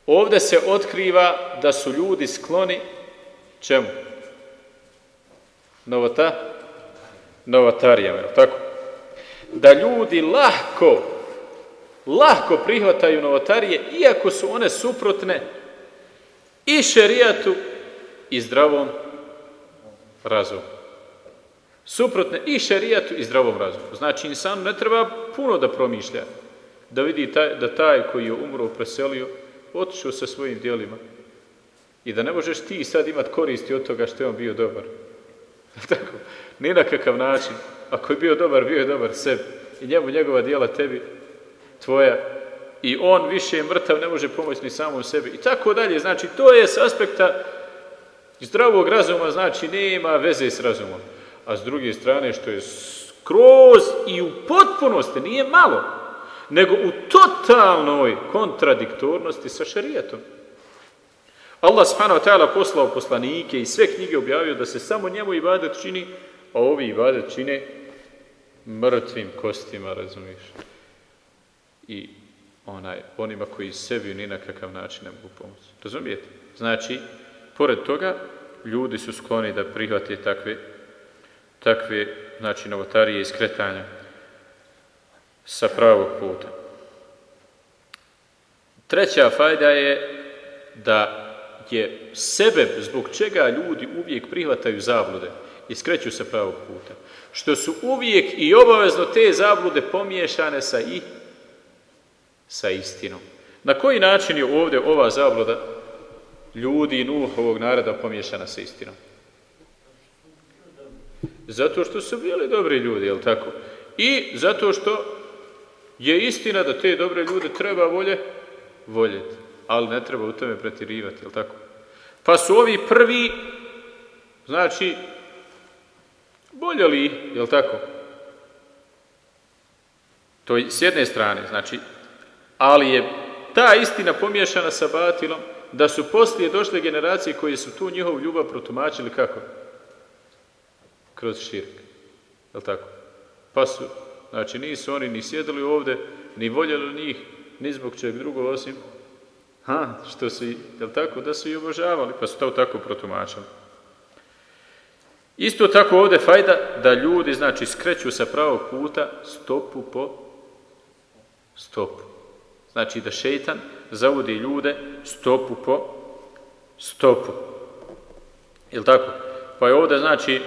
Ovde se otkriva da su ljudi skloni čemu? Novota? Novotarijama. Je tako? Da ljudi lahko lahko prihvataju novotarije iako su one suprotne i šerijatu i zdravom razumu. Suprotne i šerijatu i zdravom razumu. Znači, insan ne treba puno da promišlja, da vidi taj, da taj koji je umro, preselio, otišao sa svojim dijelima i da ne možeš ti sad imat koristi od toga što je on bio dobar. Tako, ni na kakav način. Ako je bio dobar, bio je dobar sebi. I njemu njegova dijela tebi, tvoja, i on više mrtav ne može pomoći ni samom sebi i tako dalje. Znači, to je s aspekta zdravog razuma, znači nema veze s razumom. A s druge strane, što je skroz i u potpunosti, nije malo, nego u totalnoj kontradiktornosti sa šarijetom. Allah subhanahu wa ta'ala poslao poslanike i sve knjige objavio da se samo njemu ibadet čini, a ovi ibadet čine mrtvim kostima, razumiješ? I onaj, onima koji sebi ni na kakav način ne mogu pomoći. Razumijete? Znači, pored toga, ljudi su skloni da prihvate takve, takve znači, novotarije i skretanja sa pravog puta. Treća fajda je da je sebe zbog čega ljudi uvijek prihvataju zablude i skreću sa pravog puta. Što su uvijek i obavezno te zablude pomiješane sa i sa istinom. Na koji način je ovdje ova zabluda ljudi i Nuhovog naroda pomiješana sa istinom? Zato što su bili dobri ljudi, jel tako? I zato što je istina da te dobre ljude treba volje voljeti, ali ne treba u tome pretirivati, jel tako? Pa su ovi prvi, znači, boljeli, jel tako? To je s jedne strane, znači, ali je ta istina pomiješana sa batilom, da su poslije došle generacije koje su tu njihovu ljubav protumačili kako? Kroz širk. Je tako? Pa su, znači nisu oni ni sjedili ovdje, ni voljeli njih, ni zbog čeg drugo osim, ha, što su, je tako, da su i obožavali, pa su to tako protumačili. Isto tako ovdje fajda da ljudi, znači, skreću sa pravog puta stopu po stopu. Znači da šeitan zavodi ljude stopu po stopu. Jel tako? Pa je ovdje znači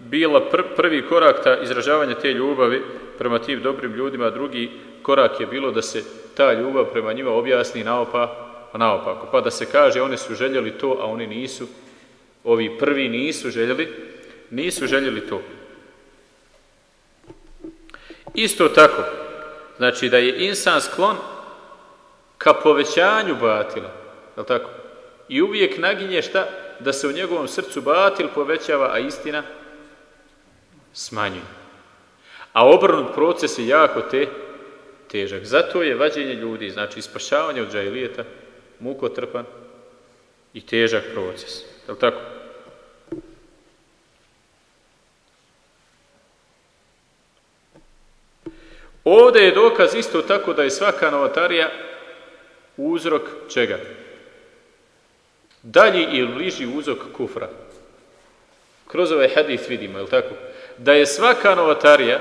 bila pr prvi korak ta izražavanja te ljubavi prema tim dobrim ljudima, drugi korak je bilo da se ta ljubav prema njima objasni naopa, naopako. Pa da se kaže oni su željeli to, a oni nisu, ovi prvi nisu željeli, nisu željeli to. Isto tako, znači da je insan sklon ka povećanju batila. Je tako? I uvijek naginje šta? Da se u njegovom srcu batil povećava, a istina smanjuje. A obrnut proces je jako te, težak. Zato je vađenje ljudi, znači ispašavanje od džajlijeta, mukotrpan i težak proces. Je tako? Ovdje je dokaz isto tako da je svaka novatarija uzrok čega? Dalji ili bliži uzrok kufra. Kroz ovaj hadith vidimo, je tako? Da je svaka novatarija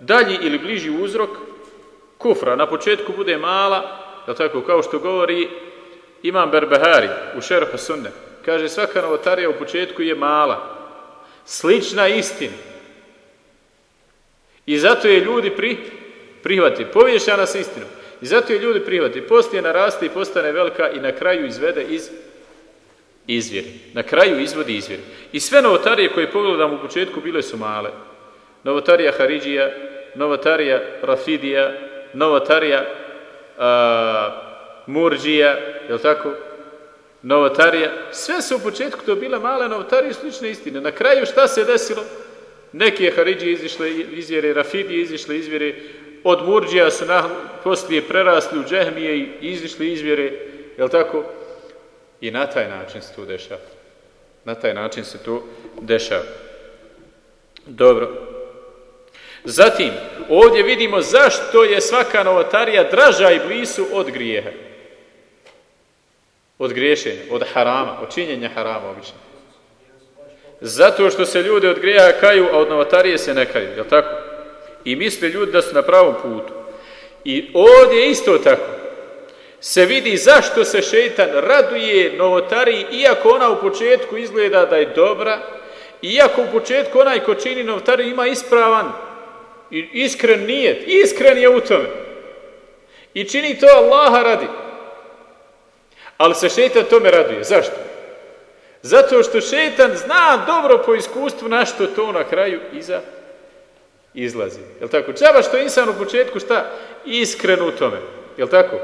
dalji ili bliži uzrok kufra. Na početku bude mala, je tako? Kao što govori Imam Berbehari u šerhu sunne. Kaže, svaka novotarija u početku je mala. Slična istini. I zato je ljudi pri, prihvati. Povješana s istinom. I zato je ljudi prihvati. Poslije naraste i postane velika i na kraju izvede iz izvjeri. Na kraju izvodi izvjeri. I sve novotarije koje pogledam u početku bile su male. Novotarija Haridžija, novotarija Rafidija, novotarija a, Murđija, je li tako? Novotarija. Sve su u početku to bile male novotarije slične istine. Na kraju šta se desilo? Neki Haridžije izišle izvjere, Rafidije izišle izvjere, od Murđija su na, poslije prerasli u Džehmije i izišli izvjere, je tako? I na taj način se to dešava. Na taj način se to dešava. Dobro. Zatim, ovdje vidimo zašto je svaka novotarija draža i blisu od grijeha. Od griješenja, od harama, od činjenja harama obično. Zato što se ljudi od grijeha kaju, a od novotarije se ne kaju, je tako? i misle ljudi da su na pravom putu. I ovdje isto tako se vidi zašto se šeitan raduje novotariji, iako ona u početku izgleda da je dobra, iako u početku onaj ko čini novotariju ima ispravan i iskren nijet, iskren je u tome. I čini to Allaha radi. Ali se šeitan tome raduje. Zašto? Zato što šeitan zna dobro po iskustvu na što to na kraju iza izlazi. Je tako? Čaba što insan u početku šta? Iskren u tome. Jel tako?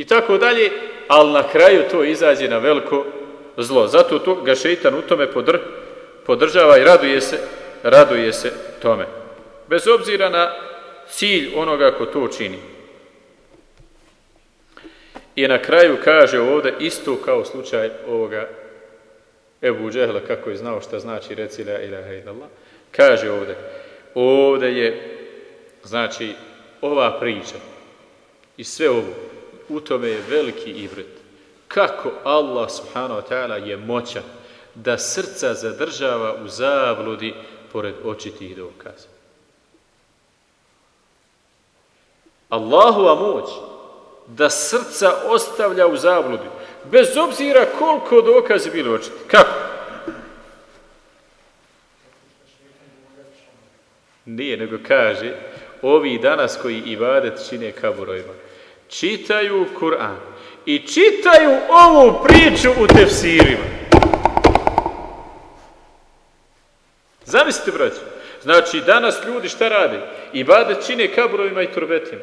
I tako dalje, ali na kraju to izađe na veliko zlo. Zato to ga šeitan u tome podr, podržava i raduje se, raduje se tome. Bez obzira na cilj onoga ko to čini. I na kraju kaže ovdje isto kao slučaj ovoga Ebu Džehla, kako je znao šta znači reci la ilaha illallah, kaže ovdje, ovdje je, znači, ova priča i sve ovo, u tome je veliki ibret. Kako Allah subhanahu wa ta'ala je moćan da srca zadržava u zabludi pored očitih dokaza. Allahova moć da srca ostavlja u zabludi, bez obzira koliko dokaze bili očiti. Kako? Nije, nego kaže, ovi danas koji ibadet čine kaburojima, čitaju Kur'an i čitaju ovu priču u tefsirima. Zamislite, braći, znači danas ljudi šta rade? Ibadet čine kaburojima i turbetima.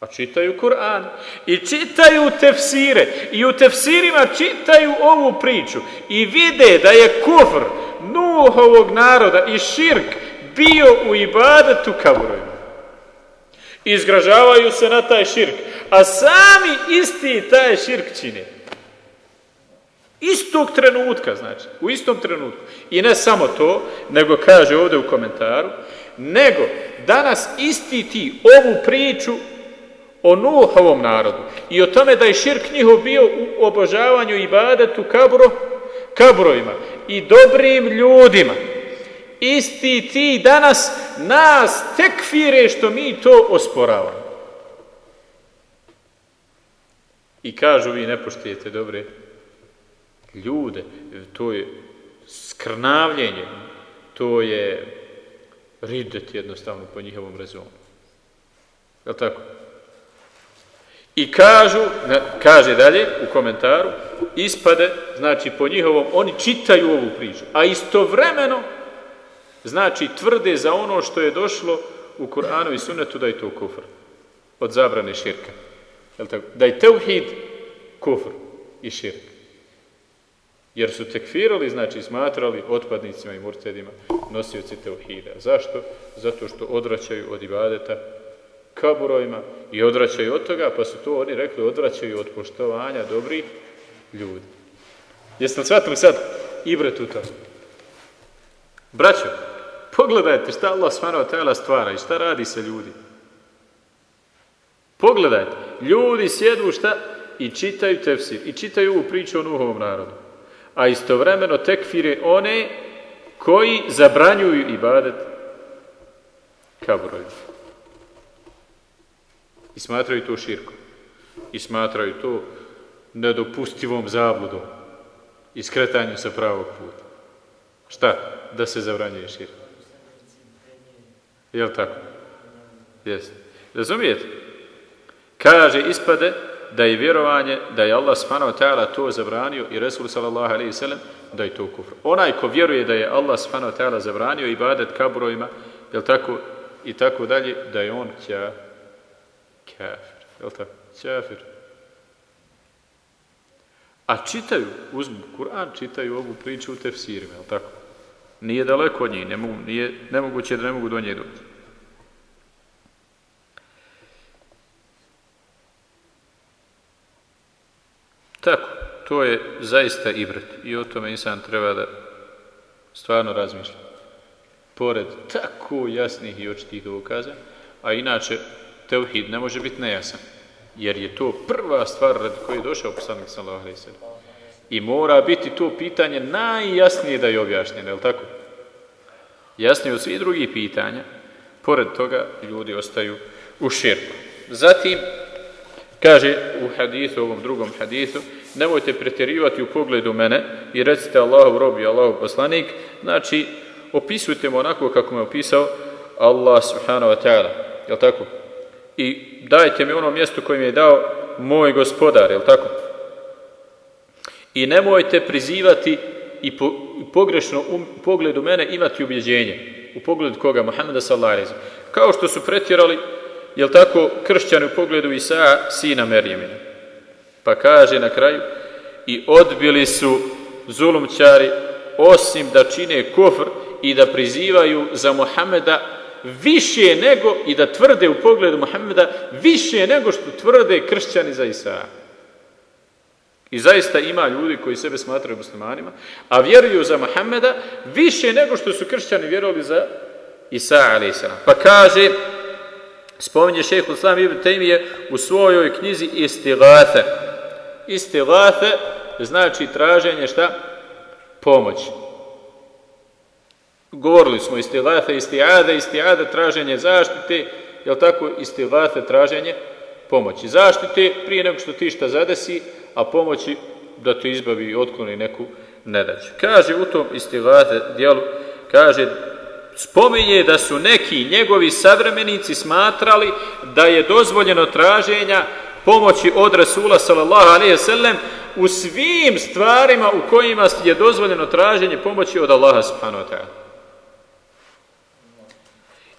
A čitaju Kur'an i čitaju tefsire i u tefsirima čitaju ovu priču i vide da je kufr Nuhovog naroda i širk bio u ibadetu kaburojima. Izgražavaju se na taj širk, a sami isti taj širk čine. Istog trenutka, znači, u istom trenutku. I ne samo to, nego kaže ovdje u komentaru, nego danas isti ti ovu priču o Nuhovom narodu i o tome da je širk njihov bio u obožavanju i ibadetu kabro, kabrojima i dobrim ljudima. Isti ti danas nas tekfire što mi to osporavamo. I kažu vi ne poštijete dobre ljude, to je skrnavljenje, to je ridet jednostavno po njihovom rezonu. Je tako? I kažu, kaže dalje u komentaru, ispade, znači po njihovom, oni čitaju ovu priču, a istovremeno, znači tvrde za ono što je došlo u Kur'anu i Sunnetu da je to kufr, od zabrane širka. Jel tako? Da je teuhid kufr i širk. Jer su tekfirali, znači smatrali otpadnicima i murtedima nosioci teuhida. Zašto? Zato što odvraćaju od ibadeta kaburojima i odvraćaju od toga, pa su to oni rekli, odvraćaju od poštovanja dobrih ljudi. Jeste li shvatili sad ibret u to? Braćo, pogledajte šta Allah s.w.t. stvara i šta radi sa ljudi. Pogledajte, ljudi sjedu šta i čitaju tefsir i čitaju ovu priču o Nuhovom narodu. A istovremeno tekfire one koji zabranjuju ibadet kaburojima. I smatraju to širkom. I smatraju to nedopustivom zabludom i skretanjem sa pravog puta. Šta? Da se zabranjuje širk. Jel tako? Jeste. Razumijete? Kaže, ispade da je vjerovanje da je Allah subhanahu wa ta'ala to zabranio i Resul sallallahu alaihi sallam da je to kufr. Onaj ko vjeruje da je Allah subhanahu wa ta'ala zabranio ibadet kaburojima, jel tako, i tako dalje, da je on kja, kafir. Jel tako? Kafir. A čitaju, uzmu Kur'an, čitaju ovu priču u tefsirima, jel tako? Nije daleko od njih, ne mogu, nije nemoguće da ne mogu do nje doći. Tako, to je zaista ibret i o tome insan treba da stvarno razmišlja. Pored tako jasnih i očitih dokaza, a inače teuhid ne može biti nejasan, jer je to prva stvar radi koje je došao poslanik sallallahu alejhi I mora biti to pitanje najjasnije da je objašnjeno, je li tako? Jasnije od svih drugih pitanja, pored toga ljudi ostaju u širku. Zatim, kaže u hadithu, ovom drugom hadithu, nemojte pretjerivati u pogledu mene i recite Allahu robi, Allahu poslanik, znači opisujte mu onako kako me opisao Allah subhanahu wa ta'ala, je li tako? i dajte mi ono mjesto koje mi je dao moj gospodar, je tako? I nemojte prizivati i po, pogrešno u pogledu mene imati ubjeđenje. U pogledu koga? Muhammeda sallallahu Kao što su pretjerali jel tako, kršćani u pogledu Isaa, sina Merjemina. Pa kaže na kraju, i odbili su zulumčari, osim da čine kofr i da prizivaju za Muhameda više nego i da tvrde u pogledu Muhameda više nego što tvrde kršćani za Isaa. I zaista ima ljudi koji sebe smatraju muslimanima, a vjeruju za Muhammeda više nego što su kršćani vjerovali za Isa a.s. Pa kaže, spominje šeho Islam ibn Taymiye u svojoj knjizi Istighathe. Istighathe znači traženje šta? Pomoć. Govorili smo istighathe, istiade, istiade, traženje zaštite, je tako? Istighathe, traženje pomoći. Zaštite prije nego što ti šta zadesi, a pomoći da te izbavi i otkloni neku nedaću. Kaže u tom istilate dijelu, kaže, spominje da su neki njegovi savremenici smatrali da je dozvoljeno traženja pomoći od Rasula sallallahu alaihi sallam u svim stvarima u kojima je dozvoljeno traženje pomoći od Allaha subhanahu wa ta'ala.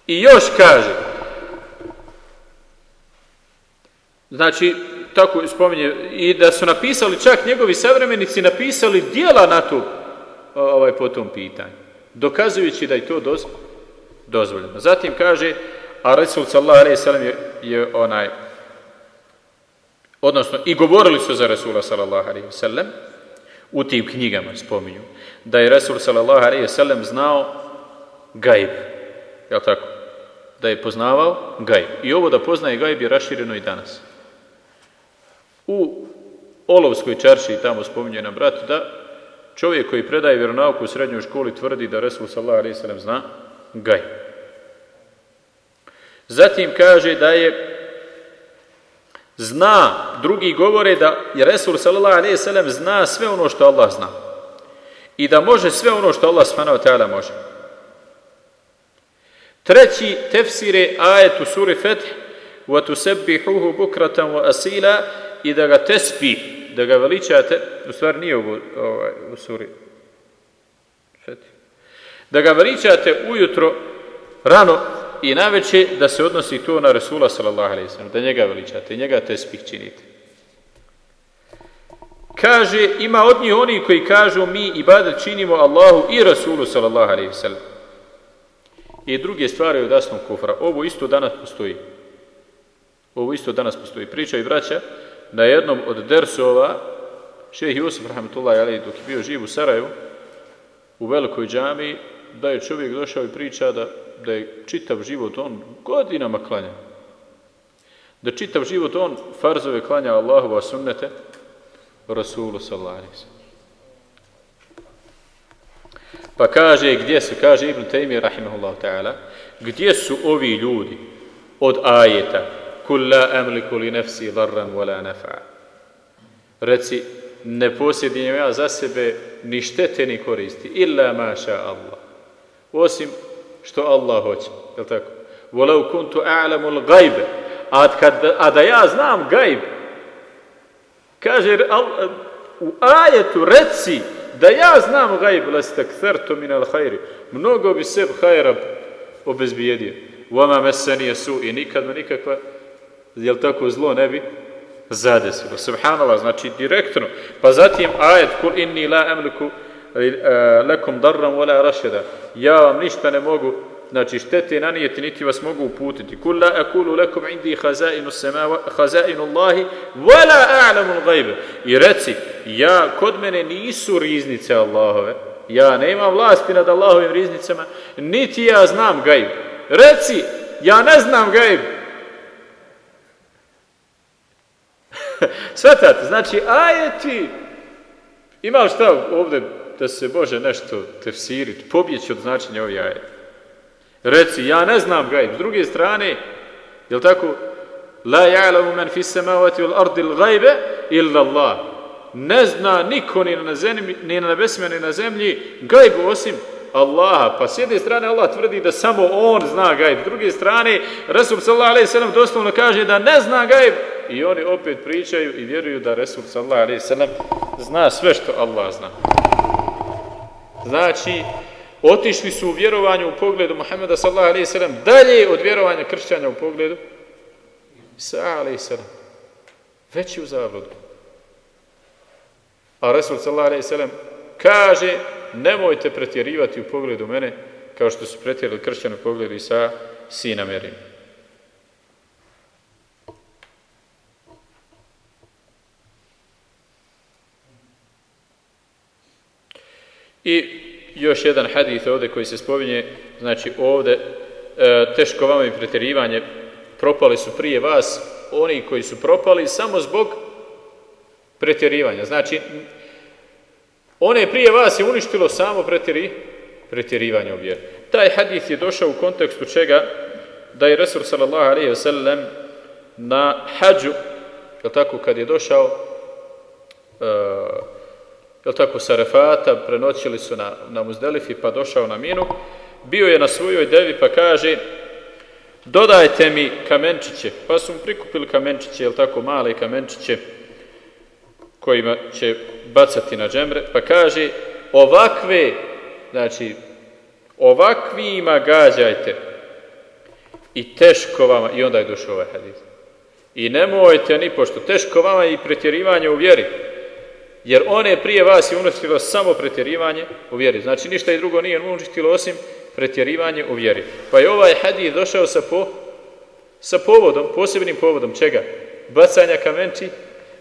I još kaže, znači, tako spominje, i da su napisali, čak njegovi savremenici napisali dijela na to, ovaj, po tom pitanju, dokazujući da je to doz, dozvoljeno. Zatim kaže, a Resul sallallahu alaihi je, je onaj, odnosno, i govorili su za Resula sallallahu alaihi sallam, u tim knjigama spominju, da je Resul sallallahu alaihi sallam znao gajb, jel tako? Da je poznavao gajb. I ovo da poznaje gajb je rašireno i danas. U Olovskoj čarši tamo spominje na bratu da čovjek koji predaje vjeronauku u srednjoj školi tvrdi da Resul sallallahu alejhi ve sellem zna gaj. Zatim kaže da je zna, drugi govore da je Resul sallallahu alejhi ve sellem zna sve ono što Allah zna. I da može sve ono što Allah subhanahu wa ta'ala može. Treći tefsire ajet u suri Feth وَتُسَبِّحُوهُ بُكْرَةً وَأَسِيلًا i da ga tespi, da ga veličate, u stvari nije ovo, ovaj, u suri, da ga veličate ujutro, rano i naveće, da se odnosi to na Resula sallallahu alaihi da njega veličate, njega tespih činite. Kaže, ima od njih oni koji kažu mi ibadet činimo Allahu i Rasulu sallallahu alaihi. I druge stvari od asnog kufra. Ovo isto danas postoji. Ovo isto danas postoji. Priča i braća, na jednom od dersova šejh Jusuf rahmetullahi alejhi dok je bio živ u Sarajevu u velikoj džami da je čovjek došao i priča da, da je čitav život on godinama klanja. Da čitav život on farzove klanja Allahu a sunnete Rasulu sallallahu Pa kaže gdje su, kaže Ibn Taymi rahimahullahu ta'ala, gdje su ovi ljudi od ajeta kul la amliku li nafsi darran wala nafa. Reci, ne posjedim ja za sebe ni štete ni koristi, illa maša Allah. Osim što Allah hoće, je li tako? Walau kuntu a'lamul gajbe, a, kad, a da ja znam gajb, kaže u ajetu reci da ja znam gajb, leste kthartu min al hajri, mnogo bi seb hajra obezbijedio. Vama mesenije su i nikad nikakva jel tako zlo ne bi zadesilo. Subhanallah, znači direktno. Pa zatim ajet kul inni la amliku e, lakum darran wala rashada. Ja vam ništa ne mogu znači štete nanijeti niti vas mogu uputiti. Kul la akulu lakum indi khazainu samawa khazainu Allahi wala a'lamu al-ghaiba. I reci ja kod mene nisu riznice Allahove. Ja nemam vlasti nad Allahovim riznicama, niti ja znam gajb. Reci, ja ne znam gajb, Svatate, znači ajeti, ima li šta ovdje da se može nešto tefsiriti, pobjeći od značenja ovih ajeta? Reci, ja ne znam gajb. S druge strane, je li tako? La ja'lamu man fi samavati wal ardi l-gajbe illa Allah. Ne zna niko ni na, zemlji, ni na nebesima ni na zemlji gajbu osim Allaha. Pa s jedne strane Allah tvrdi da samo On zna gajb. S druge strane, Rasul sallallahu alaihi sallam doslovno kaže da ne zna gajb. I oni opet pričaju i vjeruju da Resul sallallahu alaihi sallam zna sve što Allah zna. Znači, otišli su u vjerovanju u pogledu Muhammeda sallallahu alaihi sallam dalje od vjerovanja kršćanja u pogledu Isa a.s. već je u zabludu. A Resul sallallahu a.s. kaže nemojte pretjerivati u pogledu mene kao što su pretjerili kršćani u pogledu Isa sina Merim. I još jedan hadith ovdje koji se spominje, znači ovdje e, teško vama i pretjerivanje, propali su prije vas oni koji su propali samo zbog pretjerivanja. Znači, one prije vas je uništilo samo pretjeri, pretjerivanje u vjeru. Taj hadith je došao u kontekstu čega da je Resul sallallahu alaihi wasallam na hađu, je tako, kad je došao uh, je tako, sa Refata, prenoćili su na, na Muzdelifi, pa došao na Minu, bio je na svojoj devi, pa kaže, dodajte mi kamenčiće, pa su mu prikupili kamenčiće, je tako, male kamenčiće, kojima će bacati na džemre, pa kaže, ovakve, znači, ovakvima gađajte i teško vama, i onda je došao ovaj hadis. I nemojte ni pošto teško vama i pretjerivanje u vjeri, jer one prije vas je uništilo samo pretjerivanje u vjeri. Znači ništa i drugo nije uništilo osim pretjerivanje u vjeri. Pa je ovaj hadis došao sa, po, sa povodom, posebnim povodom čega? Bacanja kamenči,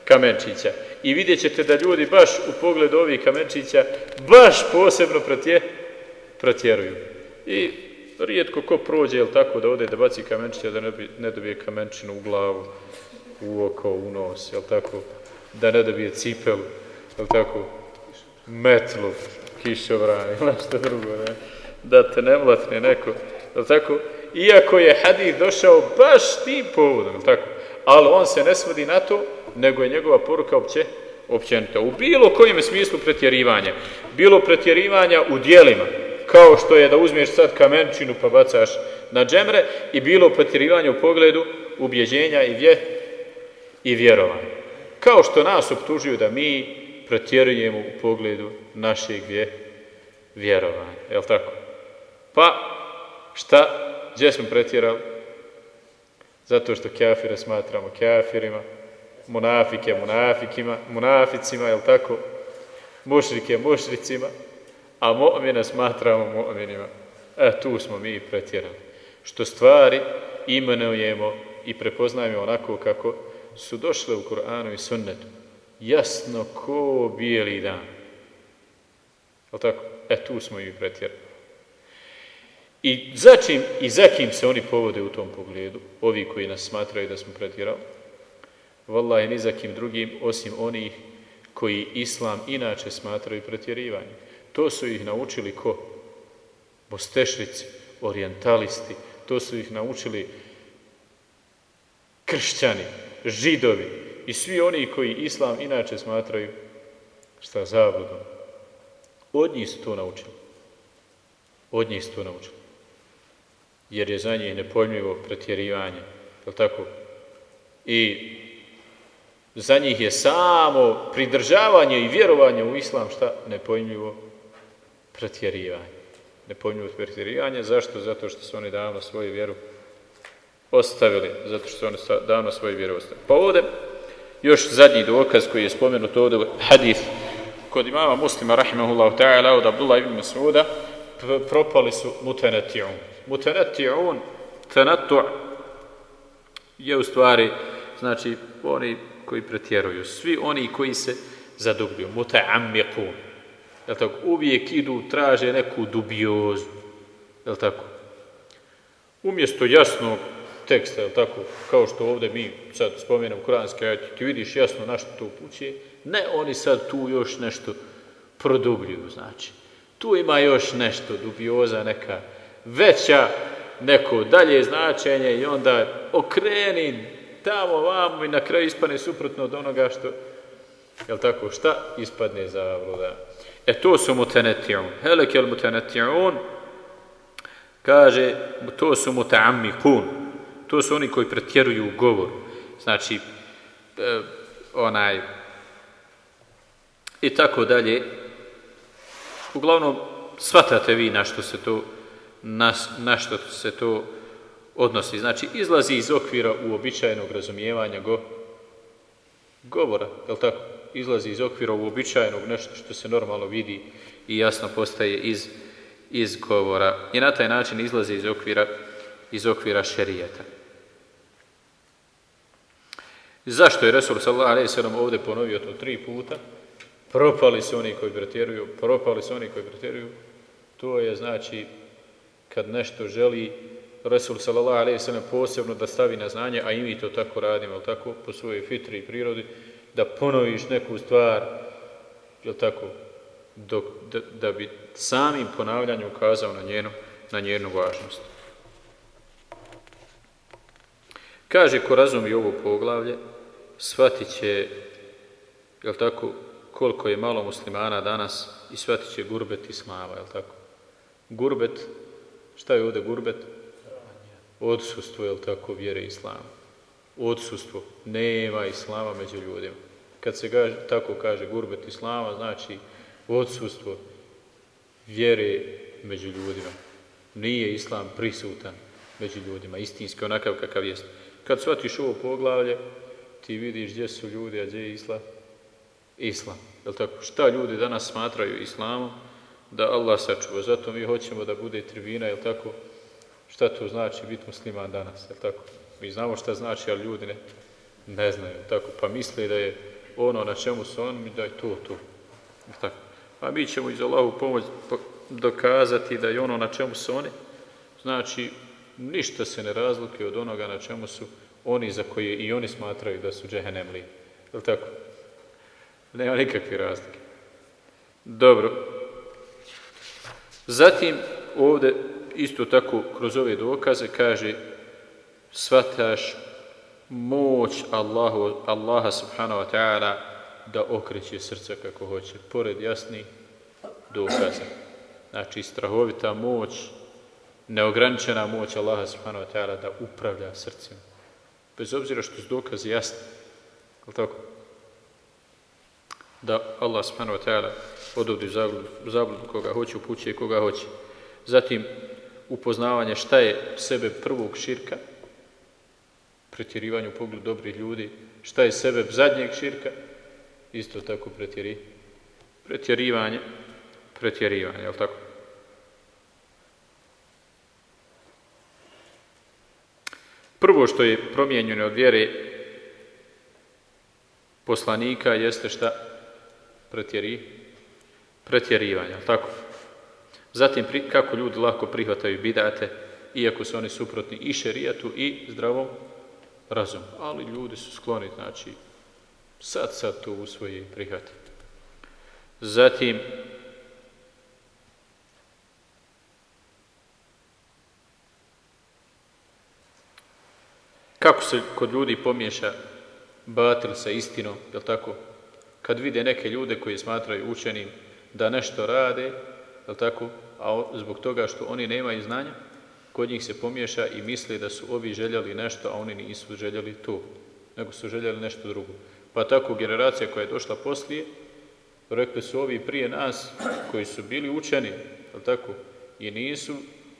kamenčića. I vidjet ćete da ljudi baš u pogledu ovih kamenčića baš posebno pretje, pretjeruju. I rijetko ko prođe, jel tako, da ode da baci kamenčića, da ne, ne dobije kamenčinu u glavu, u oko, u nos, jel tako, da ne dobije cipelu je tako, metlu, kišovran ili nešto drugo, ne? da te ne mlatne neko, je tako, iako je hadith došao baš tim povodom, je tako, ali on se ne svodi na to, nego je njegova poruka opće, općenita. U bilo kojem smislu pretjerivanja, bilo pretjerivanja u dijelima, kao što je da uzmeš sad kamenčinu pa bacaš na džemre, i bilo pretjerivanje u pogledu ubjeđenja i, vje, i vjerovanja. Kao što nas optužuju da mi pretjerujemo u pogledu našeg vje, vjerovanja. Je tako? Pa, šta? Gdje smo pretjerali? Zato što kafire smatramo kafirima, munafike munafikima, munaficima, je tako? Mušrike mušricima, a mu'mine smatramo mu'minima. E, tu smo mi pretjerali. Što stvari imenujemo i prepoznajemo onako kako su došle u Kur'anu i sunnetu jasno ko bijeli dan. Je tako? E, tu smo i pretjerali. I začim i za kim se oni povode u tom pogledu, ovi koji nas smatraju da smo pretjerali, vallaha ni za kim drugim, osim onih koji islam inače smatraju pretjerivanjem. To su ih naučili ko? Bostešrici, orientalisti, to su ih naučili kršćani, židovi, i svi oni koji islam inače smatraju šta zavodom. Od njih su to naučili. Od njih su to naučili. Jer je za njih nepojmljivo pretjerivanje. Je tako? I za njih je samo pridržavanje i vjerovanje u islam šta nepojmljivo pretjerivanje. Nepojmljivo pretjerivanje. Zašto? Zato što su oni davno svoju vjeru ostavili. Zato što su oni davno svoju vjeru ostavili. Pa ovdje još zadnji dokaz koji je spomenut ovdje hadith kod imama muslima rahimahullahu ta'ala od Abdullah ibn Mas'uda propali su mutanati'un mutanati'un tanatu' je u stvari znači oni koji pretjeruju. Svi oni koji se zadubljuju. Muta'ammiqun. Je tako? Uvijek idu traže neku dubiozu. Je tako? Umjesto jasnog teksta, je tako, kao što ovdje mi sad spomenemo kuranski ajet, ti vidiš jasno na što to upućuje, ne oni sad tu još nešto produbljuju, znači. Tu ima još nešto, dubioza neka, veća, neko dalje značenje i onda okreni tamo vamo i na kraju ispane suprotno od onoga što, je tako, šta ispadne za vloda. E to su mutenetijun. Helekel mutenetijun, kaže, to su mutaamikun to su oni koji pretjeruju u govor. Znači, e, onaj, i tako dalje. Uglavnom, shvatate vi na što se to, na, na što se to odnosi. Znači, izlazi iz okvira uobičajenog razumijevanja go, govora, je li tako? Izlazi iz okvira uobičajenog nešto što se normalno vidi i jasno postaje iz, iz govora. I na taj način izlazi iz okvira, iz okvira šerijeta. Zašto je Resul sallallahu alejhi ve ovdje ponovio to tri puta? Propali su oni koji pretjeruju, propali su oni koji pretjeruju. To je znači kad nešto želi Resul sallallahu alejhi ve posebno da stavi na znanje, a i mi to tako radimo, al tako po svojoj fitri i prirodi, da ponoviš neku stvar, je tako, dok, da, da bi samim ponavljanjem ukazao na njenu, na njenu važnost. Kaže, ko razumi ovo poglavlje, shvatit će, jel tako, koliko je malo muslimana danas i shvatit će gurbet i smava, jel tako? Gurbet, šta je ovdje gurbet? Odsustvo, jel tako, vjere islama. Odsustvo. Nema islama među ljudima. Kad se tako kaže gurbet islama, znači odsustvo vjere među ljudima. Nije islam prisutan među ljudima, istinski onakav kakav jest. Kad shvatiš ovo poglavlje, ti vidiš gdje su ljudi, a gdje je islam? Islam. Jel tako? Šta ljudi danas smatraju islamom? Da Allah sačuva. Zato mi hoćemo da bude tribina, jel tako? Šta to znači biti musliman danas, jel tako? Mi znamo šta znači, ali ljudi ne, ne znaju, jel tako? Pa misle da je ono na čemu su oni, da je to, to. Jel tako? A mi ćemo iz Allahu pomoć dokazati da je ono na čemu su oni, znači ništa se ne razlike od onoga na čemu su oni za koje i oni smatraju da su džehennemli. Je tako? Nema nikakve razlike. Dobro. Zatim, ovdje isto tako kroz ove dokaze kaže svataš moć Allahu, Allaha subhanahu wa ta'ala da okreće srca kako hoće, pored jasni dokaza. Znači, strahovita moć, neograničena moć Allaha subhanahu wa ta'ala da upravlja srcima bez obzira što su dokazi jasni. Je tako? Da Allah subhanahu wa ta'ala odovdi zabludu, koga hoće, upućuje koga hoće. Zatim, upoznavanje šta je sebe prvog širka, pretjerivanje u pogledu dobrih ljudi, šta je sebe zadnjeg širka, isto tako pretjeri, pretjerivanje, pretjerivanje, je tako? Prvo što je promijenjeno od vjere poslanika jeste šta? Pretjeri, pretjerivanja, tako? Zatim, kako ljudi lako prihvataju bidate, iako su oni suprotni i šerijatu i zdravom razumu. Ali ljudi su skloni, znači, sad, sad to usvoji i prihvati. Zatim, Kako se kod ljudi pomiješa batil sa istinom, je tako? Kad vide neke ljude koji smatraju učenim da nešto rade, je tako? A zbog toga što oni nemaju znanja, kod njih se pomiješa i misli da su ovi željeli nešto, a oni nisu željeli to, nego su željeli nešto drugo. Pa tako generacija koja je došla poslije, rekli su ovi prije nas, koji su bili učeni, je tako? I nisu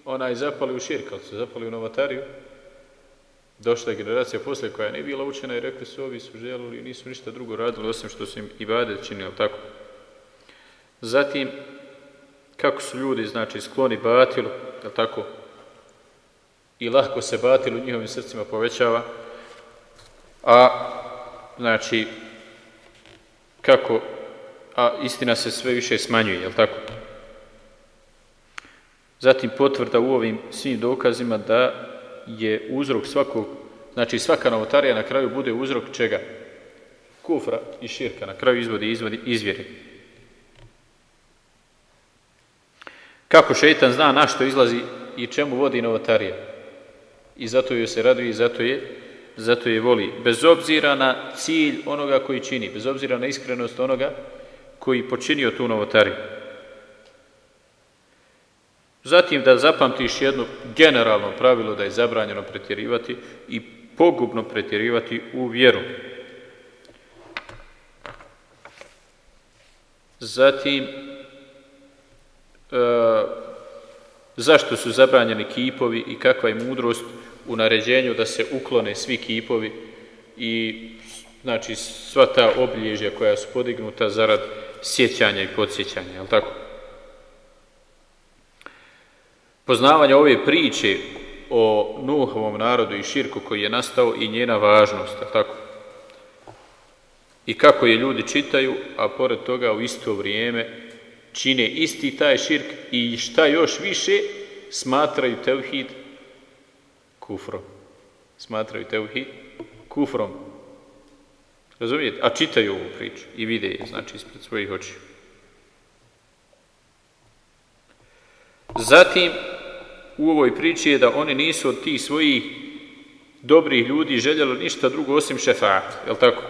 onaj zapali u širk, ali su zapali u novatariju, došla je generacija poslije koja ne bila učena i rekli su ovi su želili i nisu ništa drugo radili osim što su im i bade činili, tako. Zatim, kako su ljudi, znači, skloni batilu, je tako, i lahko se batil u njihovim srcima povećava, a, znači, kako, a istina se sve više smanjuje, je tako? Zatim potvrda u ovim svim dokazima da je uzrok svakog, znači svaka novotarija na kraju bude uzrok čega? Kufra i širka, na kraju izvodi, izvodi izvjeri. Kako šeitan zna na što izlazi i čemu vodi novotarija? I zato joj se raduje i zato je, zato je voli. Bez obzira na cilj onoga koji čini, bez obzira na iskrenost onoga koji počinio tu novotariju. Zatim da zapamtiš jedno generalno pravilo da je zabranjeno pretjerivati i pogubno pretjerivati u vjeru. Zatim, e, zašto su zabranjeni kipovi i kakva je mudrost u naređenju da se uklone svi kipovi i znači sva ta obilježja koja su podignuta zarad sjećanja i podsjećanja, je tako? Poznavanje ove priče o Nuhovom narodu i širku koji je nastao i njena važnost, tako? I kako je ljudi čitaju, a pored toga u isto vrijeme čine isti taj širk i šta još više smatraju tevhid kufrom. Smatraju tevhid kufrom. Razumijete? A čitaju ovu priču i vide je, znači, ispred svojih očiju. Zatim, u ovoj priči je da oni nisu od tih svojih dobrih ljudi željeli ništa drugo osim šefata, je li tako?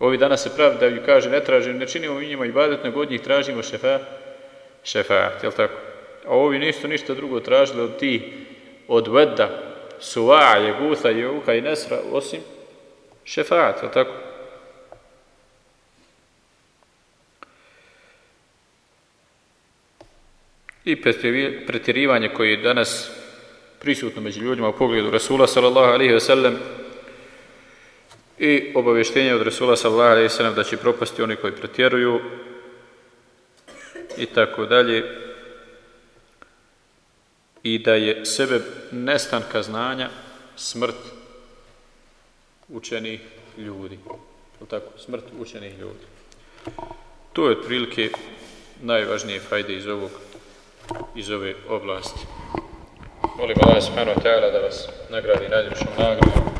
Ovi danas se pravi da ju kaže ne tražimo, ne činimo mi njima ibadet, nego od njih tražimo šefa, šefat, jel tako? A ovi nisu ništa drugo tražili od ti, od vedda, suva, jegutha, jeuka i nesra, osim šefat, jel tako? I pretjerivanje koje je danas prisutno među ljudima u pogledu Rasula sallallahu alaihi wa sallam, i obavještenje od Resula sallallahu alejhi ve sellem da će propasti oni koji pretjeruju i tako dalje i da je sebe nestanka znanja smrt učenih ljudi. Tako? Smrt učenih ljudi. To je otprilike najvažnije fajde iz ovog iz ove oblasti. Molim Allah subhanahu wa da vas nagradi najljepšom nagradom